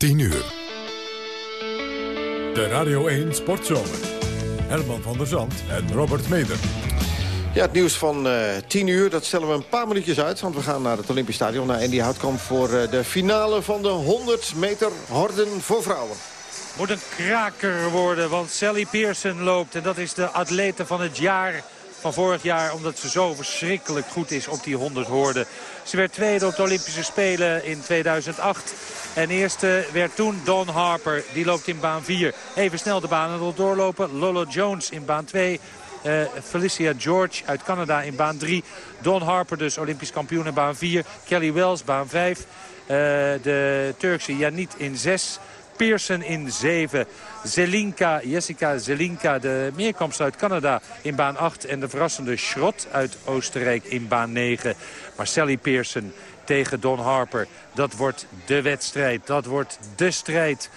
10 uur. De Radio 1 Sportzomer. Herman van der Zand en Robert Meder. Ja, het nieuws van uh, 10 uur, dat stellen we een paar minuutjes uit. Want we gaan naar het Olympisch Stadion, naar Andy Houtkamp... voor uh, de finale van de 100 meter horden voor vrouwen. Moet een kraker worden, want Sally Pearson loopt. En dat is de atlete van het jaar van vorig jaar. Omdat ze zo verschrikkelijk goed is op die 100 hoorden. Ze werd tweede op de Olympische Spelen in 2008. En eerste werd toen Don Harper. Die loopt in baan 4. Even snel de banen doorlopen. Lolo Jones in baan 2. Uh, Felicia George uit Canada in baan 3. Don Harper dus Olympisch kampioen in baan 4. Kelly Wells baan 5. Uh, de Turkse Yanit in 6. Pearson in 7. Zelinka, Jessica Zelinka, de meerkampster uit Canada in baan 8. En de verrassende Schrot uit Oostenrijk in baan 9. Marcelli Pearson tegen Don Harper. Dat wordt de wedstrijd. Dat wordt de strijd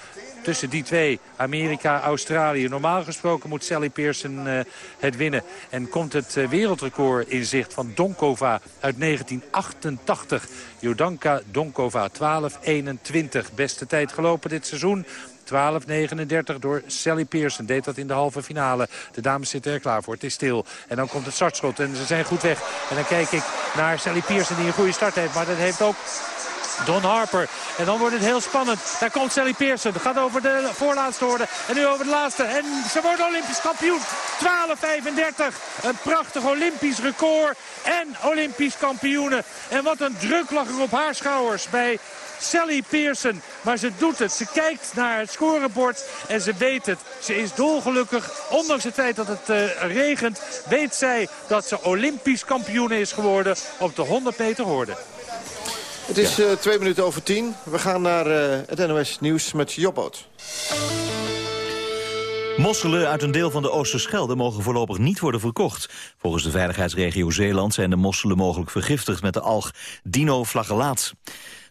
tussen die twee. Amerika, Australië. Normaal gesproken moet Sally Pearson uh, het winnen. En komt het uh, wereldrecord in zicht van Donkova uit 1988. Jodanka Donkova 12.21. Beste tijd gelopen dit seizoen. 12.39 door Sally Pearson. Deed dat in de halve finale. De dames zitten er klaar voor. Het is stil. En dan komt het startschot. En ze zijn goed weg. En dan kijk ik naar Sally Pearson die een goede start heeft. Maar dat heeft ook Don Harper. En dan wordt het heel spannend. Daar komt Sally Pearson. Gaat over de voorlaatste orde. En nu over de laatste. En ze wordt Olympisch kampioen. 12.35. Een prachtig Olympisch record. En Olympisch kampioenen. En wat een druk lag er op haar schouders bij Sally Pearson. Maar ze doet het. Ze kijkt naar het scorebord en ze weet het. Ze is dolgelukkig. Ondanks het feit dat het uh, regent, weet zij dat ze Olympisch kampioen is geworden op de 100 meter hoorde. Het is ja. uh, twee minuten over tien. We gaan naar uh, het NOS Nieuws met Jobboot. Mosselen uit een deel van de Oosterschelde mogen voorlopig niet worden verkocht. Volgens de veiligheidsregio Zeeland zijn de mosselen mogelijk vergiftigd met de alg dinoflagellaat.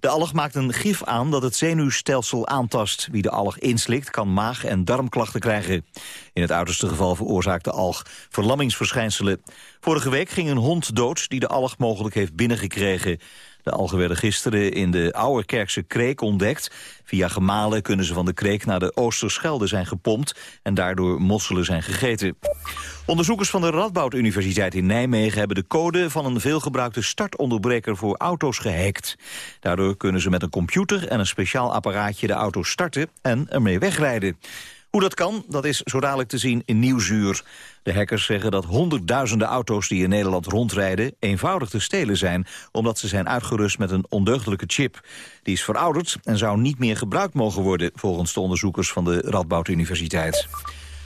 De alg maakt een gif aan dat het zenuwstelsel aantast. Wie de alg inslikt kan maag- en darmklachten krijgen. In het uiterste geval veroorzaakt de alg verlammingsverschijnselen. Vorige week ging een hond dood die de alg mogelijk heeft binnengekregen. De algen werden gisteren in de Ouwerkerkse Kreek ontdekt. Via gemalen kunnen ze van de Kreek naar de Oosterschelde zijn gepompt... en daardoor mosselen zijn gegeten. Onderzoekers van de Radboud Universiteit in Nijmegen... hebben de code van een veelgebruikte startonderbreker voor auto's gehackt. Daardoor kunnen ze met een computer en een speciaal apparaatje de auto starten... en ermee wegrijden. Hoe dat kan, dat is zo dadelijk te zien in Nieuwsuur. De hackers zeggen dat honderdduizenden auto's die in Nederland rondrijden... eenvoudig te stelen zijn, omdat ze zijn uitgerust met een ondeugdelijke chip. Die is verouderd en zou niet meer gebruikt mogen worden... volgens de onderzoekers van de Radboud Universiteit.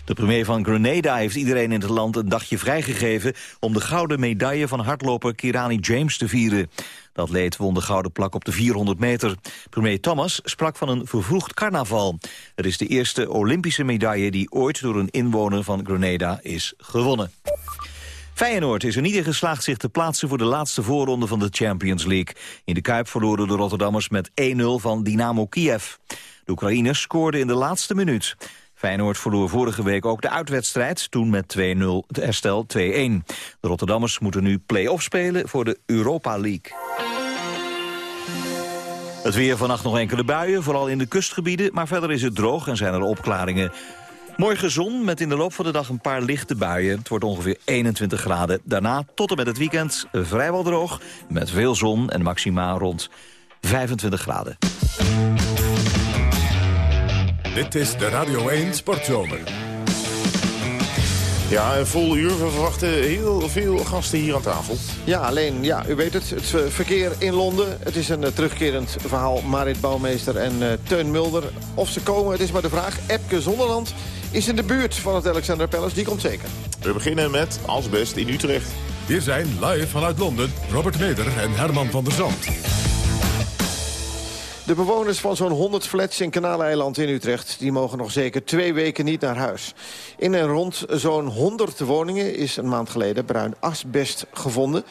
De premier van Grenada heeft iedereen in het land een dagje vrijgegeven... om de gouden medaille van hardloper Kirani James te vieren. Dat leed won de gouden plak op de 400 meter. Premier Thomas sprak van een vervroegd carnaval. Het is de eerste Olympische medaille die ooit door een inwoner van Grenada is gewonnen. Feyenoord is er niet in geslaagd zich te plaatsen voor de laatste voorronde van de Champions League. In de Kuip verloren de Rotterdammers met 1-0 van Dynamo Kiev. De Oekraïners scoorden in de laatste minuut. Feyenoord verloor vorige week ook de uitwedstrijd, toen met 2-0 de herstel 2-1. De Rotterdammers moeten nu play-off spelen voor de Europa League. Het weer vannacht nog enkele buien, vooral in de kustgebieden, maar verder is het droog en zijn er opklaringen. Morgen zon met in de loop van de dag een paar lichte buien. Het wordt ongeveer 21 graden. Daarna tot en met het weekend vrijwel droog met veel zon en maximaal rond 25 graden. Dit is de Radio 1 Sportzomer. Ja, een vol uur. We verwachten heel veel gasten hier aan tafel. Ja, alleen, ja, u weet het, het verkeer in Londen. Het is een uh, terugkerend verhaal. Marit Bouwmeester en uh, Teun Mulder. Of ze komen, het is maar de vraag. Epke Zonderland is in de buurt van het Alexander Palace. Die komt zeker. We beginnen met Als Best in Utrecht. Hier zijn live vanuit Londen Robert Meder en Herman van der Zand. De bewoners van zo'n 100 flats in Kanaaleiland in Utrecht... die mogen nog zeker twee weken niet naar huis. In en rond zo'n 100 woningen is een maand geleden bruin asbest gevonden.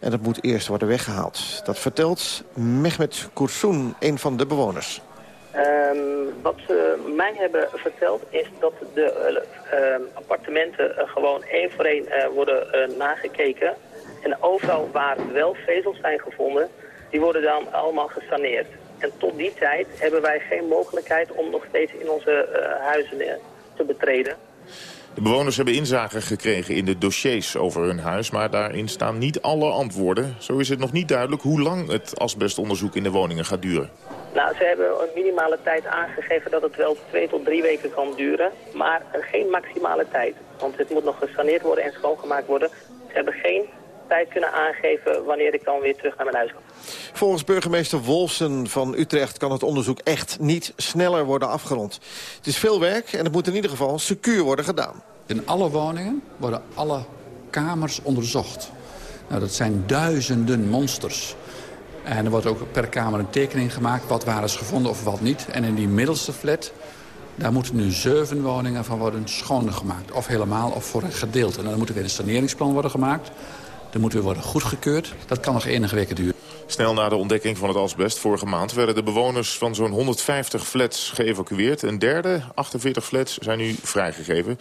En dat moet eerst worden weggehaald. Dat vertelt Mehmet Kursun, een van de bewoners. Um, wat ze mij hebben verteld is dat de uh, appartementen uh, gewoon één voor één uh, worden nagekeken. En overal waar wel vezels zijn gevonden, die worden dan allemaal gesaneerd. En tot die tijd hebben wij geen mogelijkheid om nog steeds in onze huizen te betreden. De bewoners hebben inzage gekregen in de dossiers over hun huis... maar daarin staan niet alle antwoorden. Zo is het nog niet duidelijk hoe lang het asbestonderzoek in de woningen gaat duren. Nou, ze hebben een minimale tijd aangegeven dat het wel twee tot drie weken kan duren. Maar geen maximale tijd. Want het moet nog gesaneerd worden en schoongemaakt worden. Ze hebben geen tijd kunnen aangeven wanneer ik dan weer terug naar mijn huis kan. Volgens burgemeester Wolfsen van Utrecht kan het onderzoek echt niet sneller worden afgerond. Het is veel werk en het moet in ieder geval secuur worden gedaan. In alle woningen worden alle kamers onderzocht. Nou, dat zijn duizenden monsters. En er wordt ook per kamer een tekening gemaakt wat waar is gevonden of wat niet. En in die middelste flat, daar moeten nu zeven woningen van worden schoongemaakt. Of helemaal of voor een gedeelte. En dan moet er weer een saneringsplan worden gemaakt. Dan moet weer worden goedgekeurd. Dat kan nog enige weken duren. Snel na de ontdekking van het asbest vorige maand... werden de bewoners van zo'n 150 flats geëvacueerd. Een derde, 48 flats, zijn nu vrijgegeven.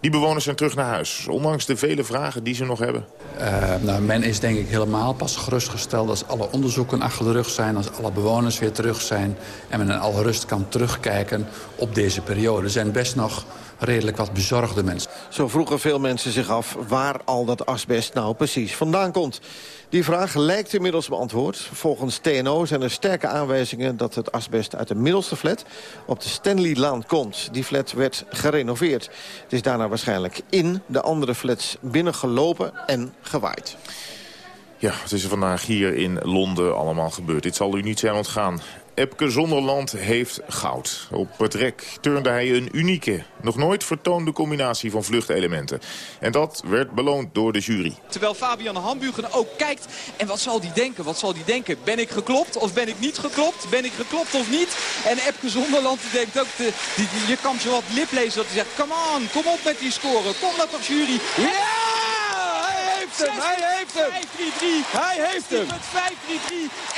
Die bewoners zijn terug naar huis, ondanks de vele vragen die ze nog hebben. Uh, nou, men is denk ik helemaal pas gerustgesteld als alle onderzoeken achter de rug zijn... als alle bewoners weer terug zijn en men in alle rust kan terugkijken op deze periode. Er zijn best nog redelijk wat bezorgde mensen. Zo vroegen veel mensen zich af waar al dat asbest nou precies vandaan komt. Die vraag lijkt inmiddels beantwoord. Volgens TNO zijn er sterke aanwijzingen dat het asbest uit de middelste flat op de Stanleylaan komt. Die flat werd gerenoveerd. Het is daarna waarschijnlijk in de andere flats binnengelopen en gewaaid. Ja, het is er vandaag hier in Londen allemaal gebeurd. Dit zal u niet zijn ontgaan. Epke Zonderland heeft goud. Op het rek turnde hij een unieke, nog nooit vertoonde combinatie van vluchtelementen. En dat werd beloond door de jury. Terwijl Fabian Hambugen ook kijkt. En wat zal die denken? Wat zal die denken? Ben ik geklopt of ben ik niet geklopt? Ben ik geklopt of niet? En Epke Zonderland denkt ook, de, je kan zo wat lip lezen dat hij zegt... Come on, kom op met die score. Kom nou toch jury. Ja! Heeft hem, hij heeft hem. 5-3-3. Hij heeft hem. Met 5-3-3.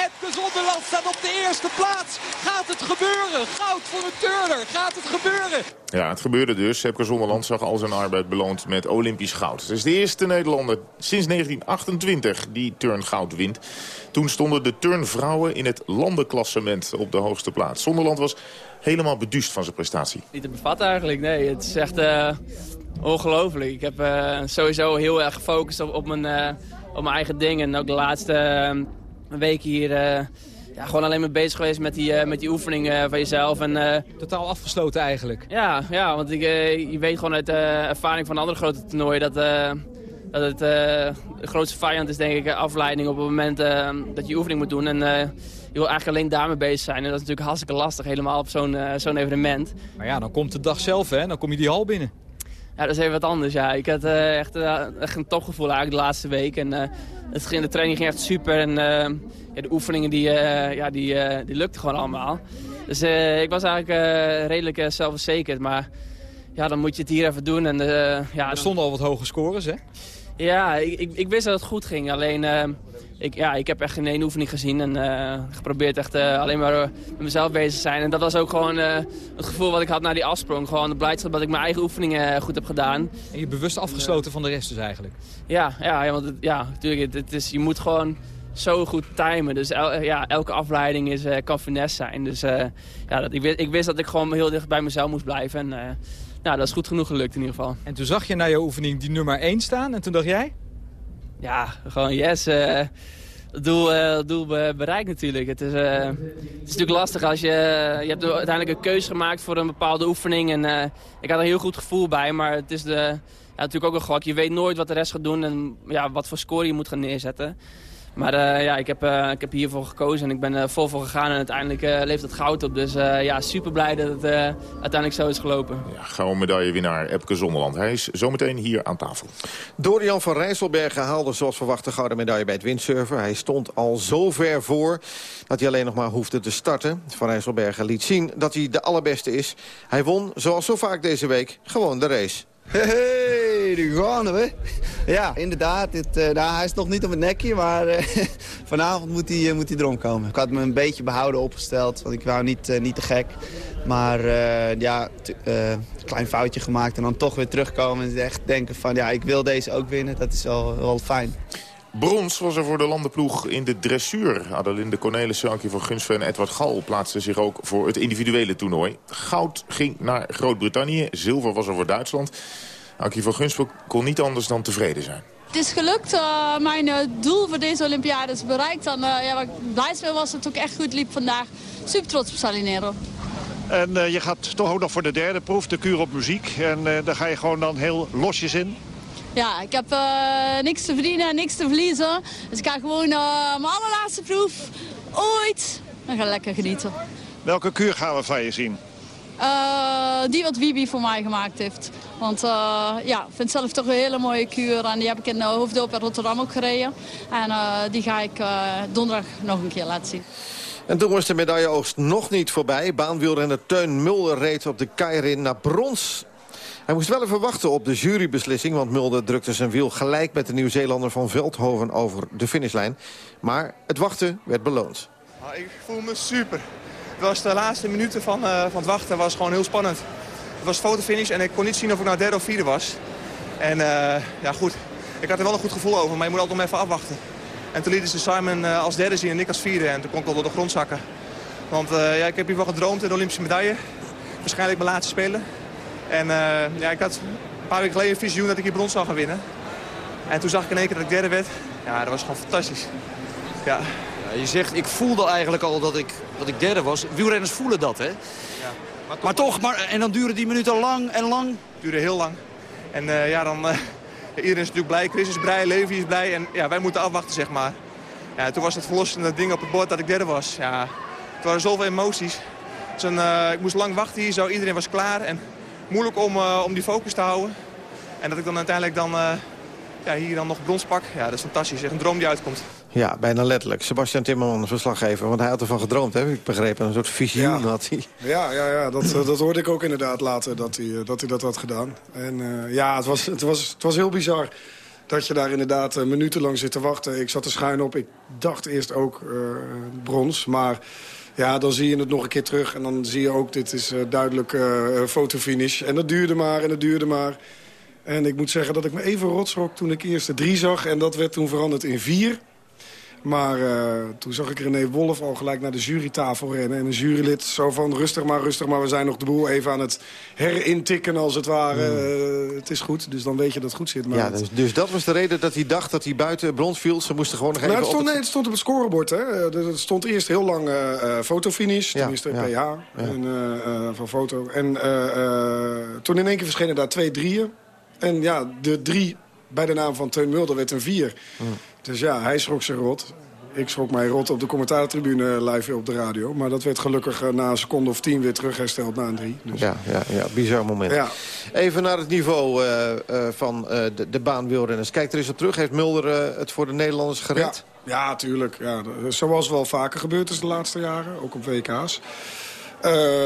Epke Zonderland staat op de eerste plaats. Gaat het gebeuren? Goud voor de turner. Gaat het gebeuren? Ja, het gebeurde dus. Epke Zonderland zag al zijn arbeid beloond met Olympisch goud. Het is de eerste Nederlander sinds 1928 die turngoud wint. Toen stonden de turnvrouwen in het landenklassement op de hoogste plaats. Zonderland was helemaal beduust van zijn prestatie. Niet te bevatten eigenlijk, nee. Het is echt... Uh Ongelooflijk. Ik heb uh, sowieso heel erg gefocust op, op, mijn, uh, op mijn eigen dingen. En ook de laatste uh, weken hier ja, gewoon alleen maar bezig geweest met die, met die oefeningen van jezelf. En, Totaal afgesloten eigenlijk. Ja, ja want ik, je weet gewoon uit ervaring van andere grote toernooien dat, dat het de grootste vijand is denk ik afleiding op het moment dat je oefening moet doen. En je wil eigenlijk alleen daarmee bezig zijn. En dat is natuurlijk hartstikke lastig helemaal op zo'n zo'n evenement. Maar ja, dan komt de dag zelf hè, dan kom je die hal binnen. Ja, dat is even wat anders. Ja. Ik had uh, echt, uh, echt een topgevoel eigenlijk de laatste week. En, uh, het ging, de training ging echt super. En ja, de oefeningen die, ja, die, die lukten gewoon allemaal. Dus ik was eigenlijk redelijk zelfverzekerd. Maar ja, dan moet je het hier even doen. En, ja, er stonden al wat hoge scores, hè? Ja, ik, ik, ik wist dat het goed ging. Alleen ik, ja, ik heb echt geen één oefening gezien en uh, geprobeerd echt uh, alleen maar uh, met mezelf bezig te zijn. En dat was ook gewoon het gevoel wat ik had na die afsprong. Gewoon de blijdschap dat ik mijn eigen oefeningen goed heb gedaan. En je bewust afgesloten van de rest dus eigenlijk? Ja, ja, ja want het, ja, natuurlijk, het, is, je moet gewoon zo goed timen. Dus el, ja, elke afleiding is, kan finesse zijn. Dus ja, dat, ik, wist, ik wist dat ik gewoon heel dicht bij mezelf moest blijven. En nou, dat is goed genoeg gelukt in ieder geval. En toen zag je na je oefening die nummer 1 staan en toen dacht jij? Ja, gewoon yes. Uh, het doel, uh, doel bereikt natuurlijk. Het is, uh, het is natuurlijk lastig als je... je hebt uiteindelijk een keuze gemaakt voor een bepaalde oefening. En ik had een heel goed gevoel bij. Maar het is de, ja, natuurlijk ook een gok. Je weet nooit wat de rest gaat doen en ja, wat voor score je moet gaan neerzetten. Maar uh, ja, ik heb, uh, ik heb hiervoor gekozen en ik ben uh, vol voor gegaan. En uiteindelijk leeft het goud op. Dus ja, super blij dat het uiteindelijk zo is gelopen. Ja, gouden medaillewinnaar Epke Zonderland. Hij is zometeen hier aan tafel. Dorian van Rijsselbergen haalde zoals verwacht de gouden medaille bij het windsurfen. Hij stond al zo ver voor dat hij alleen nog maar hoefde te starten. Van Rijsselbergen liet zien dat hij de allerbeste is. Hij won, zoals zo vaak deze week, gewoon de race. Hey, Ja, inderdaad. Dit, uh, nou, hij is nog niet op het nekje, maar uh, vanavond moet hij, uh, moet hij erom komen. Ik had me een beetje behouden opgesteld, want ik wou niet, niet te gek. Maar ja, klein foutje gemaakt en dan toch weer terugkomen en echt denken van ja, ik wil deze ook winnen. Dat is wel, fijn. Brons was er voor de landenploeg in de dressuur. Adelinde Cornelissen, Ankie van Gunsven en Edward Gal plaatsten zich ook voor het individuele toernooi. Goud ging naar Groot-Brittannië, zilver was er voor Duitsland. Ankie van Gunsven kon niet anders dan tevreden zijn. Het is gelukt. Uh, mijn uh, doel voor deze Olympiade is bereikt. En uh, ja, wat ik blij was dat het ook echt goed liep vandaag. Super trots op Salinero. En je gaat toch ook nog voor de derde proef, de kuur op muziek. En daar ga je gewoon dan heel losjes in. Ja, ik heb niks te verdienen, niks te verliezen. Dus ik ga gewoon mijn allerlaatste proef ooit. En ga lekker genieten. Welke kuur gaan we van je zien? Uh, die wat Wibi voor mij gemaakt heeft. Want uh, ja, ik vind zelf toch een hele mooie kuur. En die heb ik in de Hoofddorp in Rotterdam ook gereden. En uh, die ga ik donderdag nog een keer laten zien. En toen was de medailleoogst nog niet voorbij. Baanwielrenner Teun Mulder reed op de Keirin naar brons. Hij moest wel even wachten op de jurybeslissing... want Mulder drukte zijn wiel gelijk met de Nieuw-Zeelander van Veldhoven over de finishlijn. Maar het wachten werd beloond. Ah, ik voel me super. Was de laatste minuten van, uh, van het wachten was gewoon heel spannend. Het was fotofinish en ik kon niet zien of ik nou derde of vierde was. En uh, ja goed, ik had er wel een goed gevoel over, maar je moet altijd nog even afwachten. En toen lieten ze Simon uh, als derde zien en ik als vierde. En toen kon ik al door de grond zakken. Want ja, ik heb hiervan gedroomd in de Olympische medaille. Waarschijnlijk mijn laatste spelen. En ja, ik had een paar weken geleden een visioen dat ik hier brons zou gaan winnen. En toen zag ik in één keer dat ik derde werd. Ja, dat was gewoon fantastisch. Ja, je zegt, ik voelde eigenlijk al dat ik, dat ik derde was. Wielrenners voelen dat, hè? Ja. Maar, toch, maar toch, maar, en dan duren die minuten lang en lang? Duren heel lang. En uh, ja, dan... Uh, iedereen is natuurlijk blij. Chris is blij, Levi is blij. En ja, wij moeten afwachten, zeg maar. Ja, toen was het verlossende ding op het bord dat ik derde was. Ja, het waren zoveel emoties. Dus een, uh, ik moest lang wachten hier, zo. iedereen was klaar. En moeilijk om, om die focus te houden. En dat ik dan uiteindelijk dan, ja, hier dan nog brons pak. Ja, dat is fantastisch. Echt een droom die uitkomt. Ja, bijna letterlijk. Sebastian Timmerman, verslaggever. Want hij had ervan gedroomd, heb ik begrepen. Een soort visioen ja. had hij. Ja, ja, ja dat, eh, dat hoorde ik ook inderdaad later, dat hij, eh, dat, hij dat had gedaan. En uh, ja, het was, het, was, het was heel bizar dat je daar inderdaad minutenlang zit te wachten. Ik zat er schuin op. Ik dacht eerst ook uh, brons, maar... Ja, dan zie je het nog een keer terug. En dan zie je ook, dit is uh, duidelijk fotofinish. En dat duurde maar en dat duurde maar. En ik moet zeggen dat ik me even rotsrok toen ik eerst de drie zag. En dat werd toen veranderd in vier. Maar uh, toen zag ik René Wolf al gelijk naar de jurytafel rennen. En een jurylid zo van rustig maar, rustig maar. We zijn nog de boel even aan het herintikken als het ware. Mm. Uh, het is goed, dus dan weet je dat het goed zit. Maar ja, dus, dus, dat was de reden dat hij dacht dat hij buiten brons viel. Ze moesten gewoon nog nou, even het stond, op Nee, het stond op het scorebord. Hè. Het stond eerst heel lang uh, fotofinish. Ja, tenminste ja. PH ja. En, van foto. En toen in één keer verschenen daar twee drieën. En ja, de drie bij de naam van Teun Mulder werd een vier. Mm. Dus ja, hij schrok zich rot. Ik schrok mij rot op de commentaartribune live op de radio. Maar dat werd gelukkig uh, na een seconde of tien weer terughersteld na een drie. Dus. Ja, ja, ja, bizar moment. Ja. Even naar het niveau uh, uh, van de, de baanwielrenners. Kijk er eens op terug. Heeft Mulder het voor de Nederlanders gered? Ja, ja tuurlijk. Ja, zoals wel vaker gebeurd is de laatste jaren. Ook op WK's.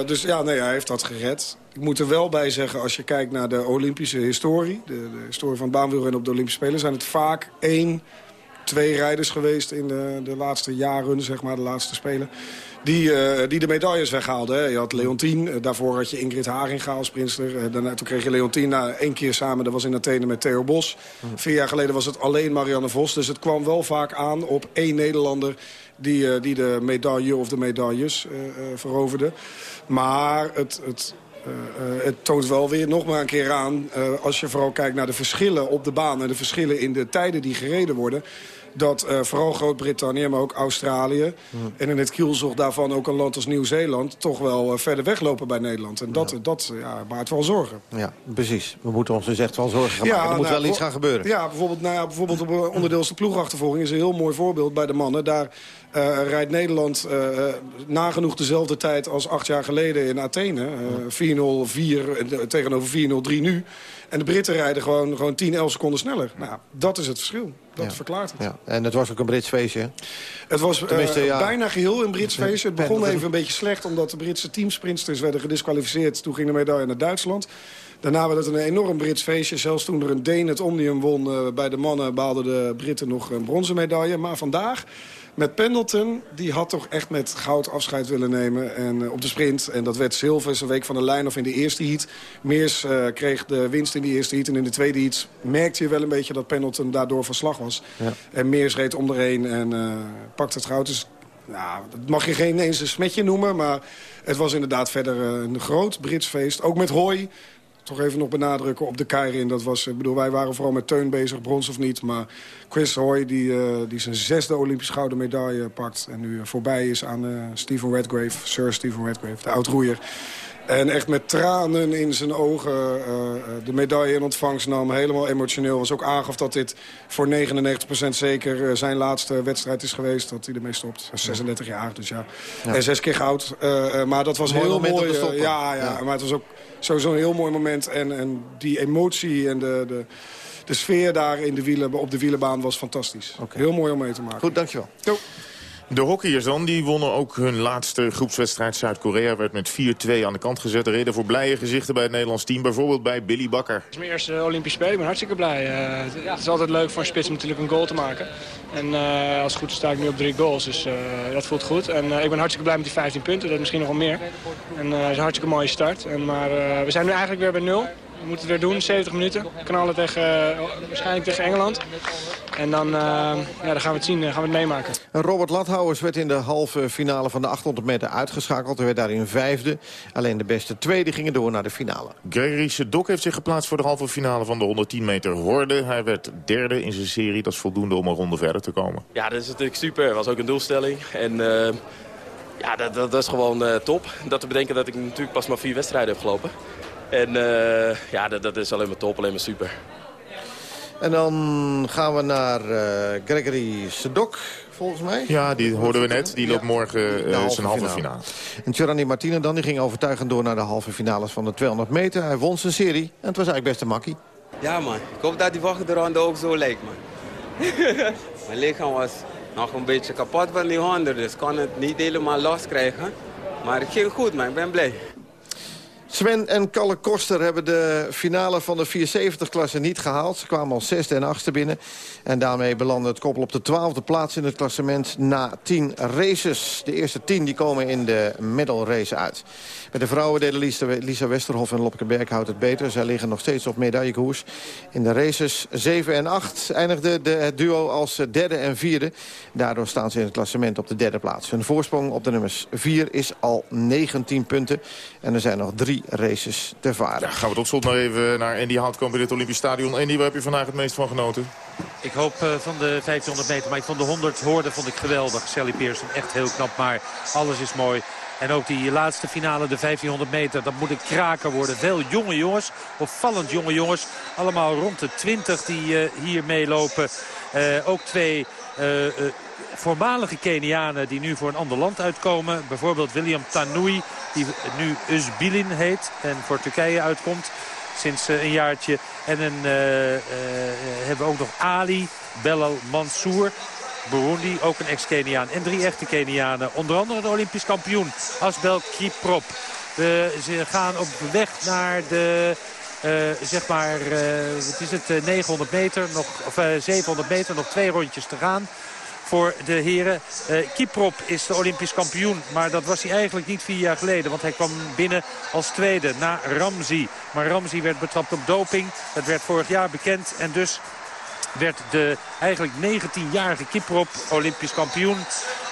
dus ja, nee, hij heeft dat gered. Ik moet er wel bij zeggen, als je kijkt naar de Olympische historie... de, de historie van baanwielrennen op de Olympische Spelen... zijn het vaak één twee rijders geweest in de, de laatste jaren, zeg maar, de laatste spelen. Die, uh, die de medailles weghaalden. Hè. Je had Leontien, uh, daarvoor had je Ingrid Haringa als prinster. Uh, daarna, toen kreeg je Leontien na één keer samen, dat was in Athene met Theo Bos. Mm. Vier jaar geleden was het alleen Marianne Vos. Dus het kwam wel vaak aan op één Nederlander die, die de medaille of de medailles veroverde. Maar het... het uh, uh, het toont wel weer nog maar een keer aan... Uh, als je vooral kijkt naar de verschillen op de baan... en de verschillen in de tijden die gereden worden dat uh, vooral Groot-Brittannië, maar ook Australië... Hmm. en in het kielzog daarvan ook een land als Nieuw-Zeeland... toch wel uh, verder weglopen bij Nederland. En dat, ja. dat ja, maakt wel zorgen. Ja, precies. We moeten ons dus echt wel zorgen gaan ja, maken. Er moet nou, wel iets gaan gebeuren. Ja, bijvoorbeeld, nou ja, bijvoorbeeld op onderdeel als de ploegachtervolging... is een heel mooi voorbeeld bij de mannen. Daar uh, rijdt Nederland nagenoeg dezelfde tijd als acht jaar geleden in Athene. Uh, 4-0-4 tegenover 4-0-3 nu. En de Britten rijden gewoon, gewoon 10, 11 seconden sneller. Nou, dat is het verschil. Dat ja. verklaart het. Ja. En het was ook een Brits feestje, Het was uh, ja. bijna geheel een Brits feestje. Het begon even een beetje slecht omdat de Britse teamsprinters werden gedisqualificeerd. Toen ging de medaille naar Duitsland. Daarna werd het een enorm Brits feestje. Zelfs toen er een Deen het Omnium won uh, bij de mannen... behaalden de Britten nog een bronzen medaille. Maar vandaag Met Pendleton, die had toch echt met goud afscheid willen nemen en, uh, op de sprint. En dat werd zilver, een week van de lijn of in de eerste heat. Meers uh, kreeg de winst in de eerste heat. En in de tweede heat merkte je wel een beetje dat Pendleton daardoor van slag was. Ja. En Meers reed om erheen en uh, pakte het goud. Dus nou, dat mag je geen eens een smetje noemen, maar het was inderdaad verder een groot Brits feest. Ook met Hoy, toch even nog benadrukken op de Keirin. Dat was, bedoel, wij waren vooral met Teun bezig, brons of niet. Maar Chris Hoy, die, uh, die zijn zesde Olympisch gouden medaille pakt... en nu voorbij is aan uh, Stephen Redgrave, Sir Stephen Redgrave, de oud-roeier. En echt met tranen in zijn ogen uh, de medaille in ontvangst nam. Helemaal emotioneel. Was ook aangaf dat dit voor 99% zeker zijn laatste wedstrijd is geweest. Dat hij ermee stopt. 36 jaar, dus ja. ja. En zes keer goud. maar dat was heel mooi. ja, ja, ja, maar het was ook sowieso een heel mooi moment. En, en die emotie en de, de, de sfeer daar in de wielen, op de wielenbaan was fantastisch. Okay. Heel mooi om mee te maken. Goed, dankjewel. Jo. De hockeyers dan, die wonnen ook hun laatste groepswedstrijd. Zuid-Korea werd met 4-2 aan de kant gezet. De reden voor blije gezichten bij het Nederlands team. Bijvoorbeeld bij Billy Bakker. Het is mijn eerste Olympisch Spelen. Ik ben hartstikke blij. Uh, het is altijd leuk voor een spits om natuurlijk een goal te maken. En uh, als het goed is sta ik nu op drie goals. Dus uh, dat voelt goed. En ik ben hartstikke blij met die 15 punten. Dat is misschien nog wel meer. En het is een hartstikke mooie start. En, maar we zijn nu eigenlijk weer bij nul. We moeten het weer doen, 70 minuten. Knallen tegen, waarschijnlijk tegen Engeland. En dan, uh, ja, dan gaan we het zien, gaan we het meemaken. Robert Lathouwers werd in de halve finale van de 800 meter uitgeschakeld. Hij werd daarin vijfde. Alleen de beste twee die gingen door naar de finale. Gregory Sedok heeft zich geplaatst voor de halve finale van de 110 meter horde. Hij werd derde in zijn serie. Dat is voldoende om een ronde verder te komen. Ja, dat is natuurlijk super. Dat was ook een doelstelling. En uh, ja, dat, dat, dat, is gewoon uh, top. Dat te bedenken dat ik natuurlijk pas maar vier wedstrijden heb gelopen. En uh, ja, dat, dat is alleen maar top, alleen maar super. En dan gaan we naar uh, Gregory Sedok, volgens mij. Ja, die hoorden we net. Die loopt morgen uh, zijn halve finale. En Giovanni Martine dan, die ging overtuigend door naar de halve finales van de 200 meter. Hij won zijn serie en het was eigenlijk best een makkie. Ja man, ik hoop dat die volgende ronde ook zo lijkt man. Mijn lichaam was nog een beetje kapot van die honden, dus kon het niet helemaal loskrijgen. Maar het ging goed man, ik ben blij. Sven en Kalle Koster hebben de finale van de 470-klasse niet gehaald. Ze kwamen al zesde en achtste binnen. En daarmee belandde het koppel op de twaalfde plaats in het klassement na tien races. De eerste tien die komen in de medal race uit. Met de vrouwen delen Lisa Westerhof en Lopke Berghout het beter. Zij liggen nog steeds op medaillekoers. In de races 7 en 8 eindigde de, het duo als derde en vierde. Daardoor staan ze in het klassement op de derde plaats. Hun voorsprong op de nummers 4 is al 19 punten. En er zijn nog drie races te varen. Ja, gaan we tot slot nog even naar Andy Houtkamp in het Olympisch Stadion. Andy, waar heb je vandaag het meest van genoten? Ik hoop uh, van de 1500 meter, maar ik vond de 100 hoorde vond ik geweldig. Sally Pearson echt heel knap, maar alles is mooi. En ook die laatste finale, de 1500 meter, dat moet een kraker worden. Veel jonge jongens, opvallend jonge jongens. Allemaal rond de 20 die uh, hier meelopen. Uh, ook twee voormalige Kenianen die nu voor een ander land uitkomen. Bijvoorbeeld William Tanui, die nu Uzbilin heet en voor Turkije uitkomt sinds een jaartje. En een, uh, uh, hebben we ook nog Ali, Belal Mansour. Burundi, ook een ex-Keniaan. En drie echte Kenianen. Onder andere de Olympisch kampioen Asbel Kiprop. We, ze gaan op weg naar de... Zeg maar, wat is het, 900 meter, nog, of 700 meter, nog twee rondjes te gaan voor de heren. Uh, Kiprop is de Olympisch kampioen. Maar dat was hij eigenlijk niet vier jaar geleden. Want hij kwam binnen als tweede na Ramzi. Maar Ramzi werd betrapt op doping. Dat werd vorig jaar bekend. En dus werd de eigenlijk 19-jarige Kiprop Olympisch kampioen.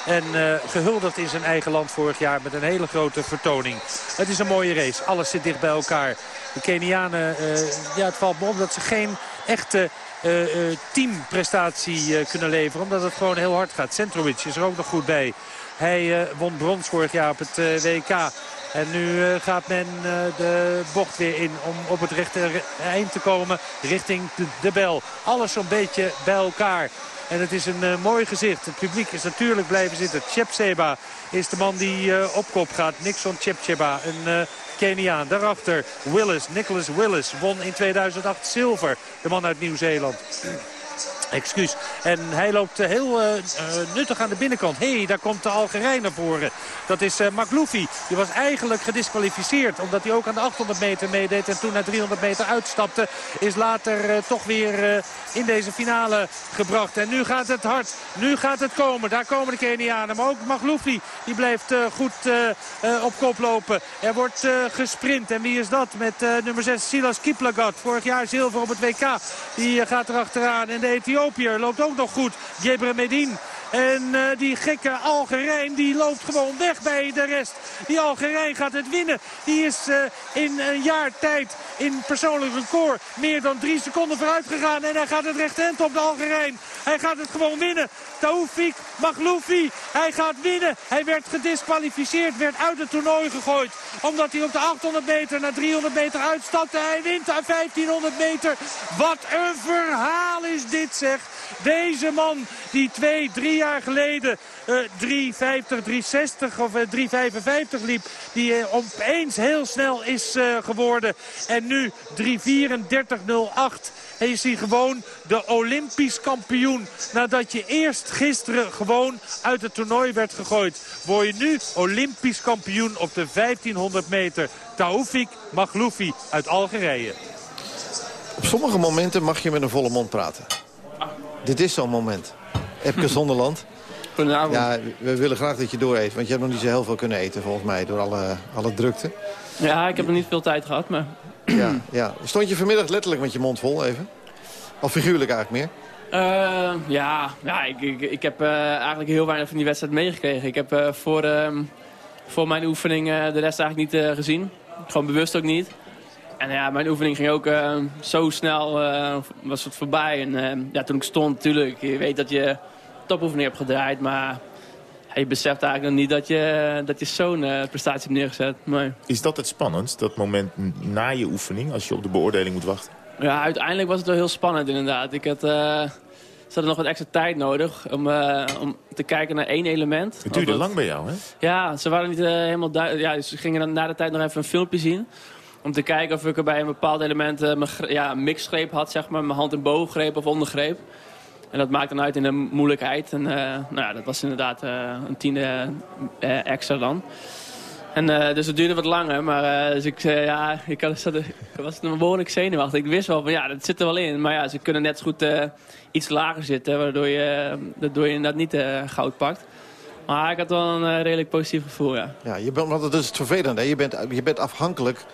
En uh, gehuldigd in zijn eigen land vorig jaar met een hele grote vertoning. Het is een mooie race. Alles zit dicht bij elkaar. De Kenianen, uh, ja, het valt me op dat ze geen echte uh, teamprestatie kunnen leveren. Omdat het gewoon heel hard gaat. Centrovic is er ook nog goed bij. Hij won brons vorig jaar op het WK. En nu gaat men de bocht weer in om op het rechte eind te komen richting de, bel. Alles zo'n beetje bij elkaar. En het is een uh, mooi gezicht. Het publiek is natuurlijk blijven zitten. Chepseba is de man die op kop gaat. Nixon Chepcheba, een uh, Keniaan. Daarachter Willis, Nicholas Willis, won in 2008 zilver. De man uit Nieuw-Zeeland. Excuus. En hij loopt heel uh, nuttig aan de binnenkant. Hé, hey, daar komt de Algerijn naar voren. Dat is uh. Die was eigenlijk gedisqualificeerd. Omdat hij ook aan de 800 meter meedeed. En toen naar 300 meter uitstapte. Is later toch weer in deze finale gebracht. En nu gaat het hard. Nu gaat het komen. Daar komen de Kenianen. Maar ook Magloufi. Die blijft goed op kop lopen. Er wordt gesprint. En wie is dat? Met nummer 6 Silas Kiplagat. Vorig jaar zilver op het WK. Die gaat er achteraan. En de Ethiopië Ethiopiër loopt ook nog goed. Gebre Medin en uh, die gekke Algerijn die loopt gewoon weg bij de rest. Die Algerijn gaat het winnen. Die is uh, in een jaar tijd in persoonlijk record meer dan drie seconden vooruit gegaan. En hij gaat het rechterhand op de Algerijn. Hij gaat het gewoon winnen. Taoufik Magloufi, hij gaat winnen. Hij werd gedisqualificeerd, werd uit het toernooi gegooid. Omdat hij op de 800 meter naar 300 meter uitstapte. Hij wint aan 1500 meter. Wat een verhaal is dit zeg. Deze man die twee, drie jaar geleden uh, 3,50, 3,60 of uh, 3,55 liep. Die uh, opeens heel snel is geworden. En nu 3,34,08. En is hij gewoon de Olympisch kampioen. Nadat je eerst gisteren gewoon uit het toernooi werd gegooid. Word je nu Olympisch kampioen op de 1500 meter. Taoufik Magloufi uit Algerije. Op sommige momenten mag je met een volle mond praten. Dit is zo'n moment. Epke Zonderland. Goedenavond. Ja, we willen graag dat je door eet. Want je hebt nog niet zo heel veel kunnen eten, volgens mij, door alle, alle drukte. Ja, ik heb nog niet veel tijd gehad, maar... Ja, ja. Stond je vanmiddag letterlijk met je mond vol, even? Of figuurlijk eigenlijk meer? Uh, ja, ja ik, ik, ik heb uh, eigenlijk heel weinig van die wedstrijd meegekregen. Ik heb uh, voor, uh, voor mijn oefening de rest eigenlijk niet gezien. Gewoon bewust ook niet. En ja, mijn oefening ging ook zo snel, was het voorbij. En ja, toen ik stond natuurlijk, je weet dat je topoefening hebt gedraaid, maar je beseft eigenlijk nog niet dat je, dat je zo'n uh, prestatie hebt neergezet. Nee. Is dat het spannend, dat moment na je oefening, als je op de beoordeling moet wachten? Ja, uiteindelijk was het wel heel spannend inderdaad. Ik had, uh, ze hadden nog wat extra tijd nodig om, uh, om te kijken naar één element. Het duurde lang bij jou, hè? Ja, ze waren niet helemaal duidelijk. Ja, ze gingen dan na de tijd nog even een filmpje zien. Om te kijken of ik er bij een bepaald element mijn ja, mixgreep had, zeg maar. Mijn hand- en booggreep of ondergreep. En dat maakt dan uit in de moeilijkheid. En uh, nou ja, dat was inderdaad uh, een tiende uh, extra dan. En, dus het duurde wat langer. Maar dus ik, ja, ik, had, zat, ik was behoorlijk zenuwachtig. Ik wist wel van ja, dat zit er wel in. Maar ja, ze kunnen net zo goed iets lager zitten. Waardoor je, waardoor je inderdaad niet goud pakt. Maar ik had wel een redelijk positief gevoel, ja. Ja, je bent, want dat is het vervelende. Je bent, je bent afhankelijk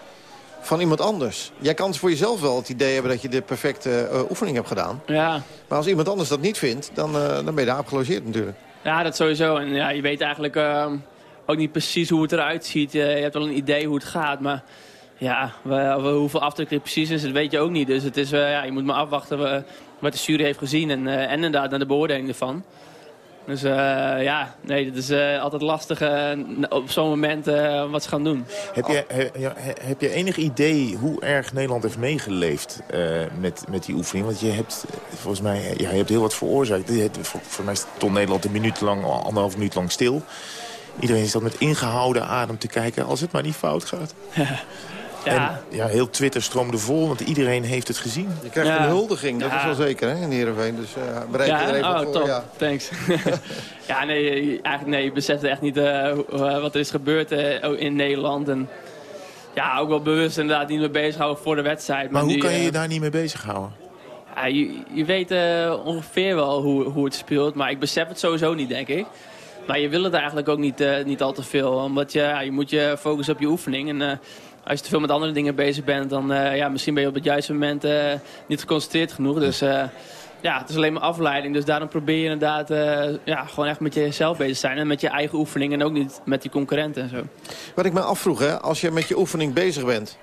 van iemand anders. Jij kan voor jezelf wel het idee hebben dat je de perfecte uh, oefening hebt gedaan. Ja. Maar als iemand anders dat niet vindt, dan, uh, dan ben je daar gelogeerd natuurlijk. Ja, dat sowieso. En ja, je weet eigenlijk uh, ook niet precies hoe het eruit ziet. je hebt wel een idee hoe het gaat, maar ja, we, we, hoeveel afdruk er precies is, dat weet je ook niet. Dus het is, ja, je moet maar afwachten wat de jury heeft gezien en, en inderdaad naar de beoordeling ervan. Dus uh, ja, nee, het is uh, altijd lastig uh, op zo'n moment wat ze gaan doen. Heb je, he, heb je enig idee hoe erg Nederland heeft meegeleefd met, met die oefening? Want je hebt volgens mij ja, je hebt heel wat veroorzaakt. Voor, voor mij stond Nederland een minuut lang, anderhalf minuut lang stil. Iedereen is dat met ingehouden adem te kijken als het maar niet fout gaat. Ja. En, ja, heel Twitter stroomde vol, want iedereen heeft het gezien. Je krijgt ja. een huldiging, dat ja. is wel zeker hè, in Heerenveen. Dus uh, bereid ja? je er even oh, voor. Top. Ja, thanks. ja, nee, eigenlijk nee, je beseft echt niet uh, wat er is gebeurd uh, in Nederland. En ja, ook wel bewust inderdaad niet mee bezighouden voor de wedstrijd. Maar, maar hoe nu, kan je je daar niet mee bezighouden? Ja, je, je weet ongeveer wel hoe, hoe het speelt, maar ik besef het sowieso niet, denk ik. Maar je wil het eigenlijk ook niet, niet al te veel, omdat je, ja, je moet je focussen op je oefening. En als je te veel met andere dingen bezig bent, dan uh, ja, misschien ben je op het juiste moment uh, niet geconcentreerd genoeg. Dus uh, ja, het is alleen maar afleiding. Dus daarom probeer je inderdaad ja, gewoon echt met jezelf bezig te zijn. En met je eigen oefening en ook niet met die concurrenten en zo. Wat ik me afvroeg, hè, als je met je oefening bezig bent...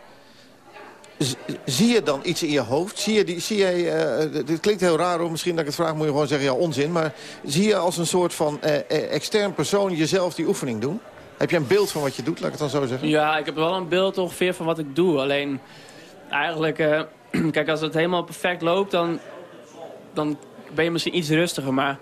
Zie je dan iets in je hoofd? Zie je die, zie je, dit klinkt heel raar hoor, misschien dat ik het vraag moet je gewoon zeggen, ja onzin. Maar zie je als een soort van extern persoon jezelf die oefening doen? Heb je een beeld van wat je doet, laat ik het dan zo zeggen? Ja, ik heb wel een beeld ongeveer van wat ik doe. Alleen, eigenlijk, uh, kijk, als het helemaal perfect loopt, dan, dan ben je misschien iets rustiger. Maar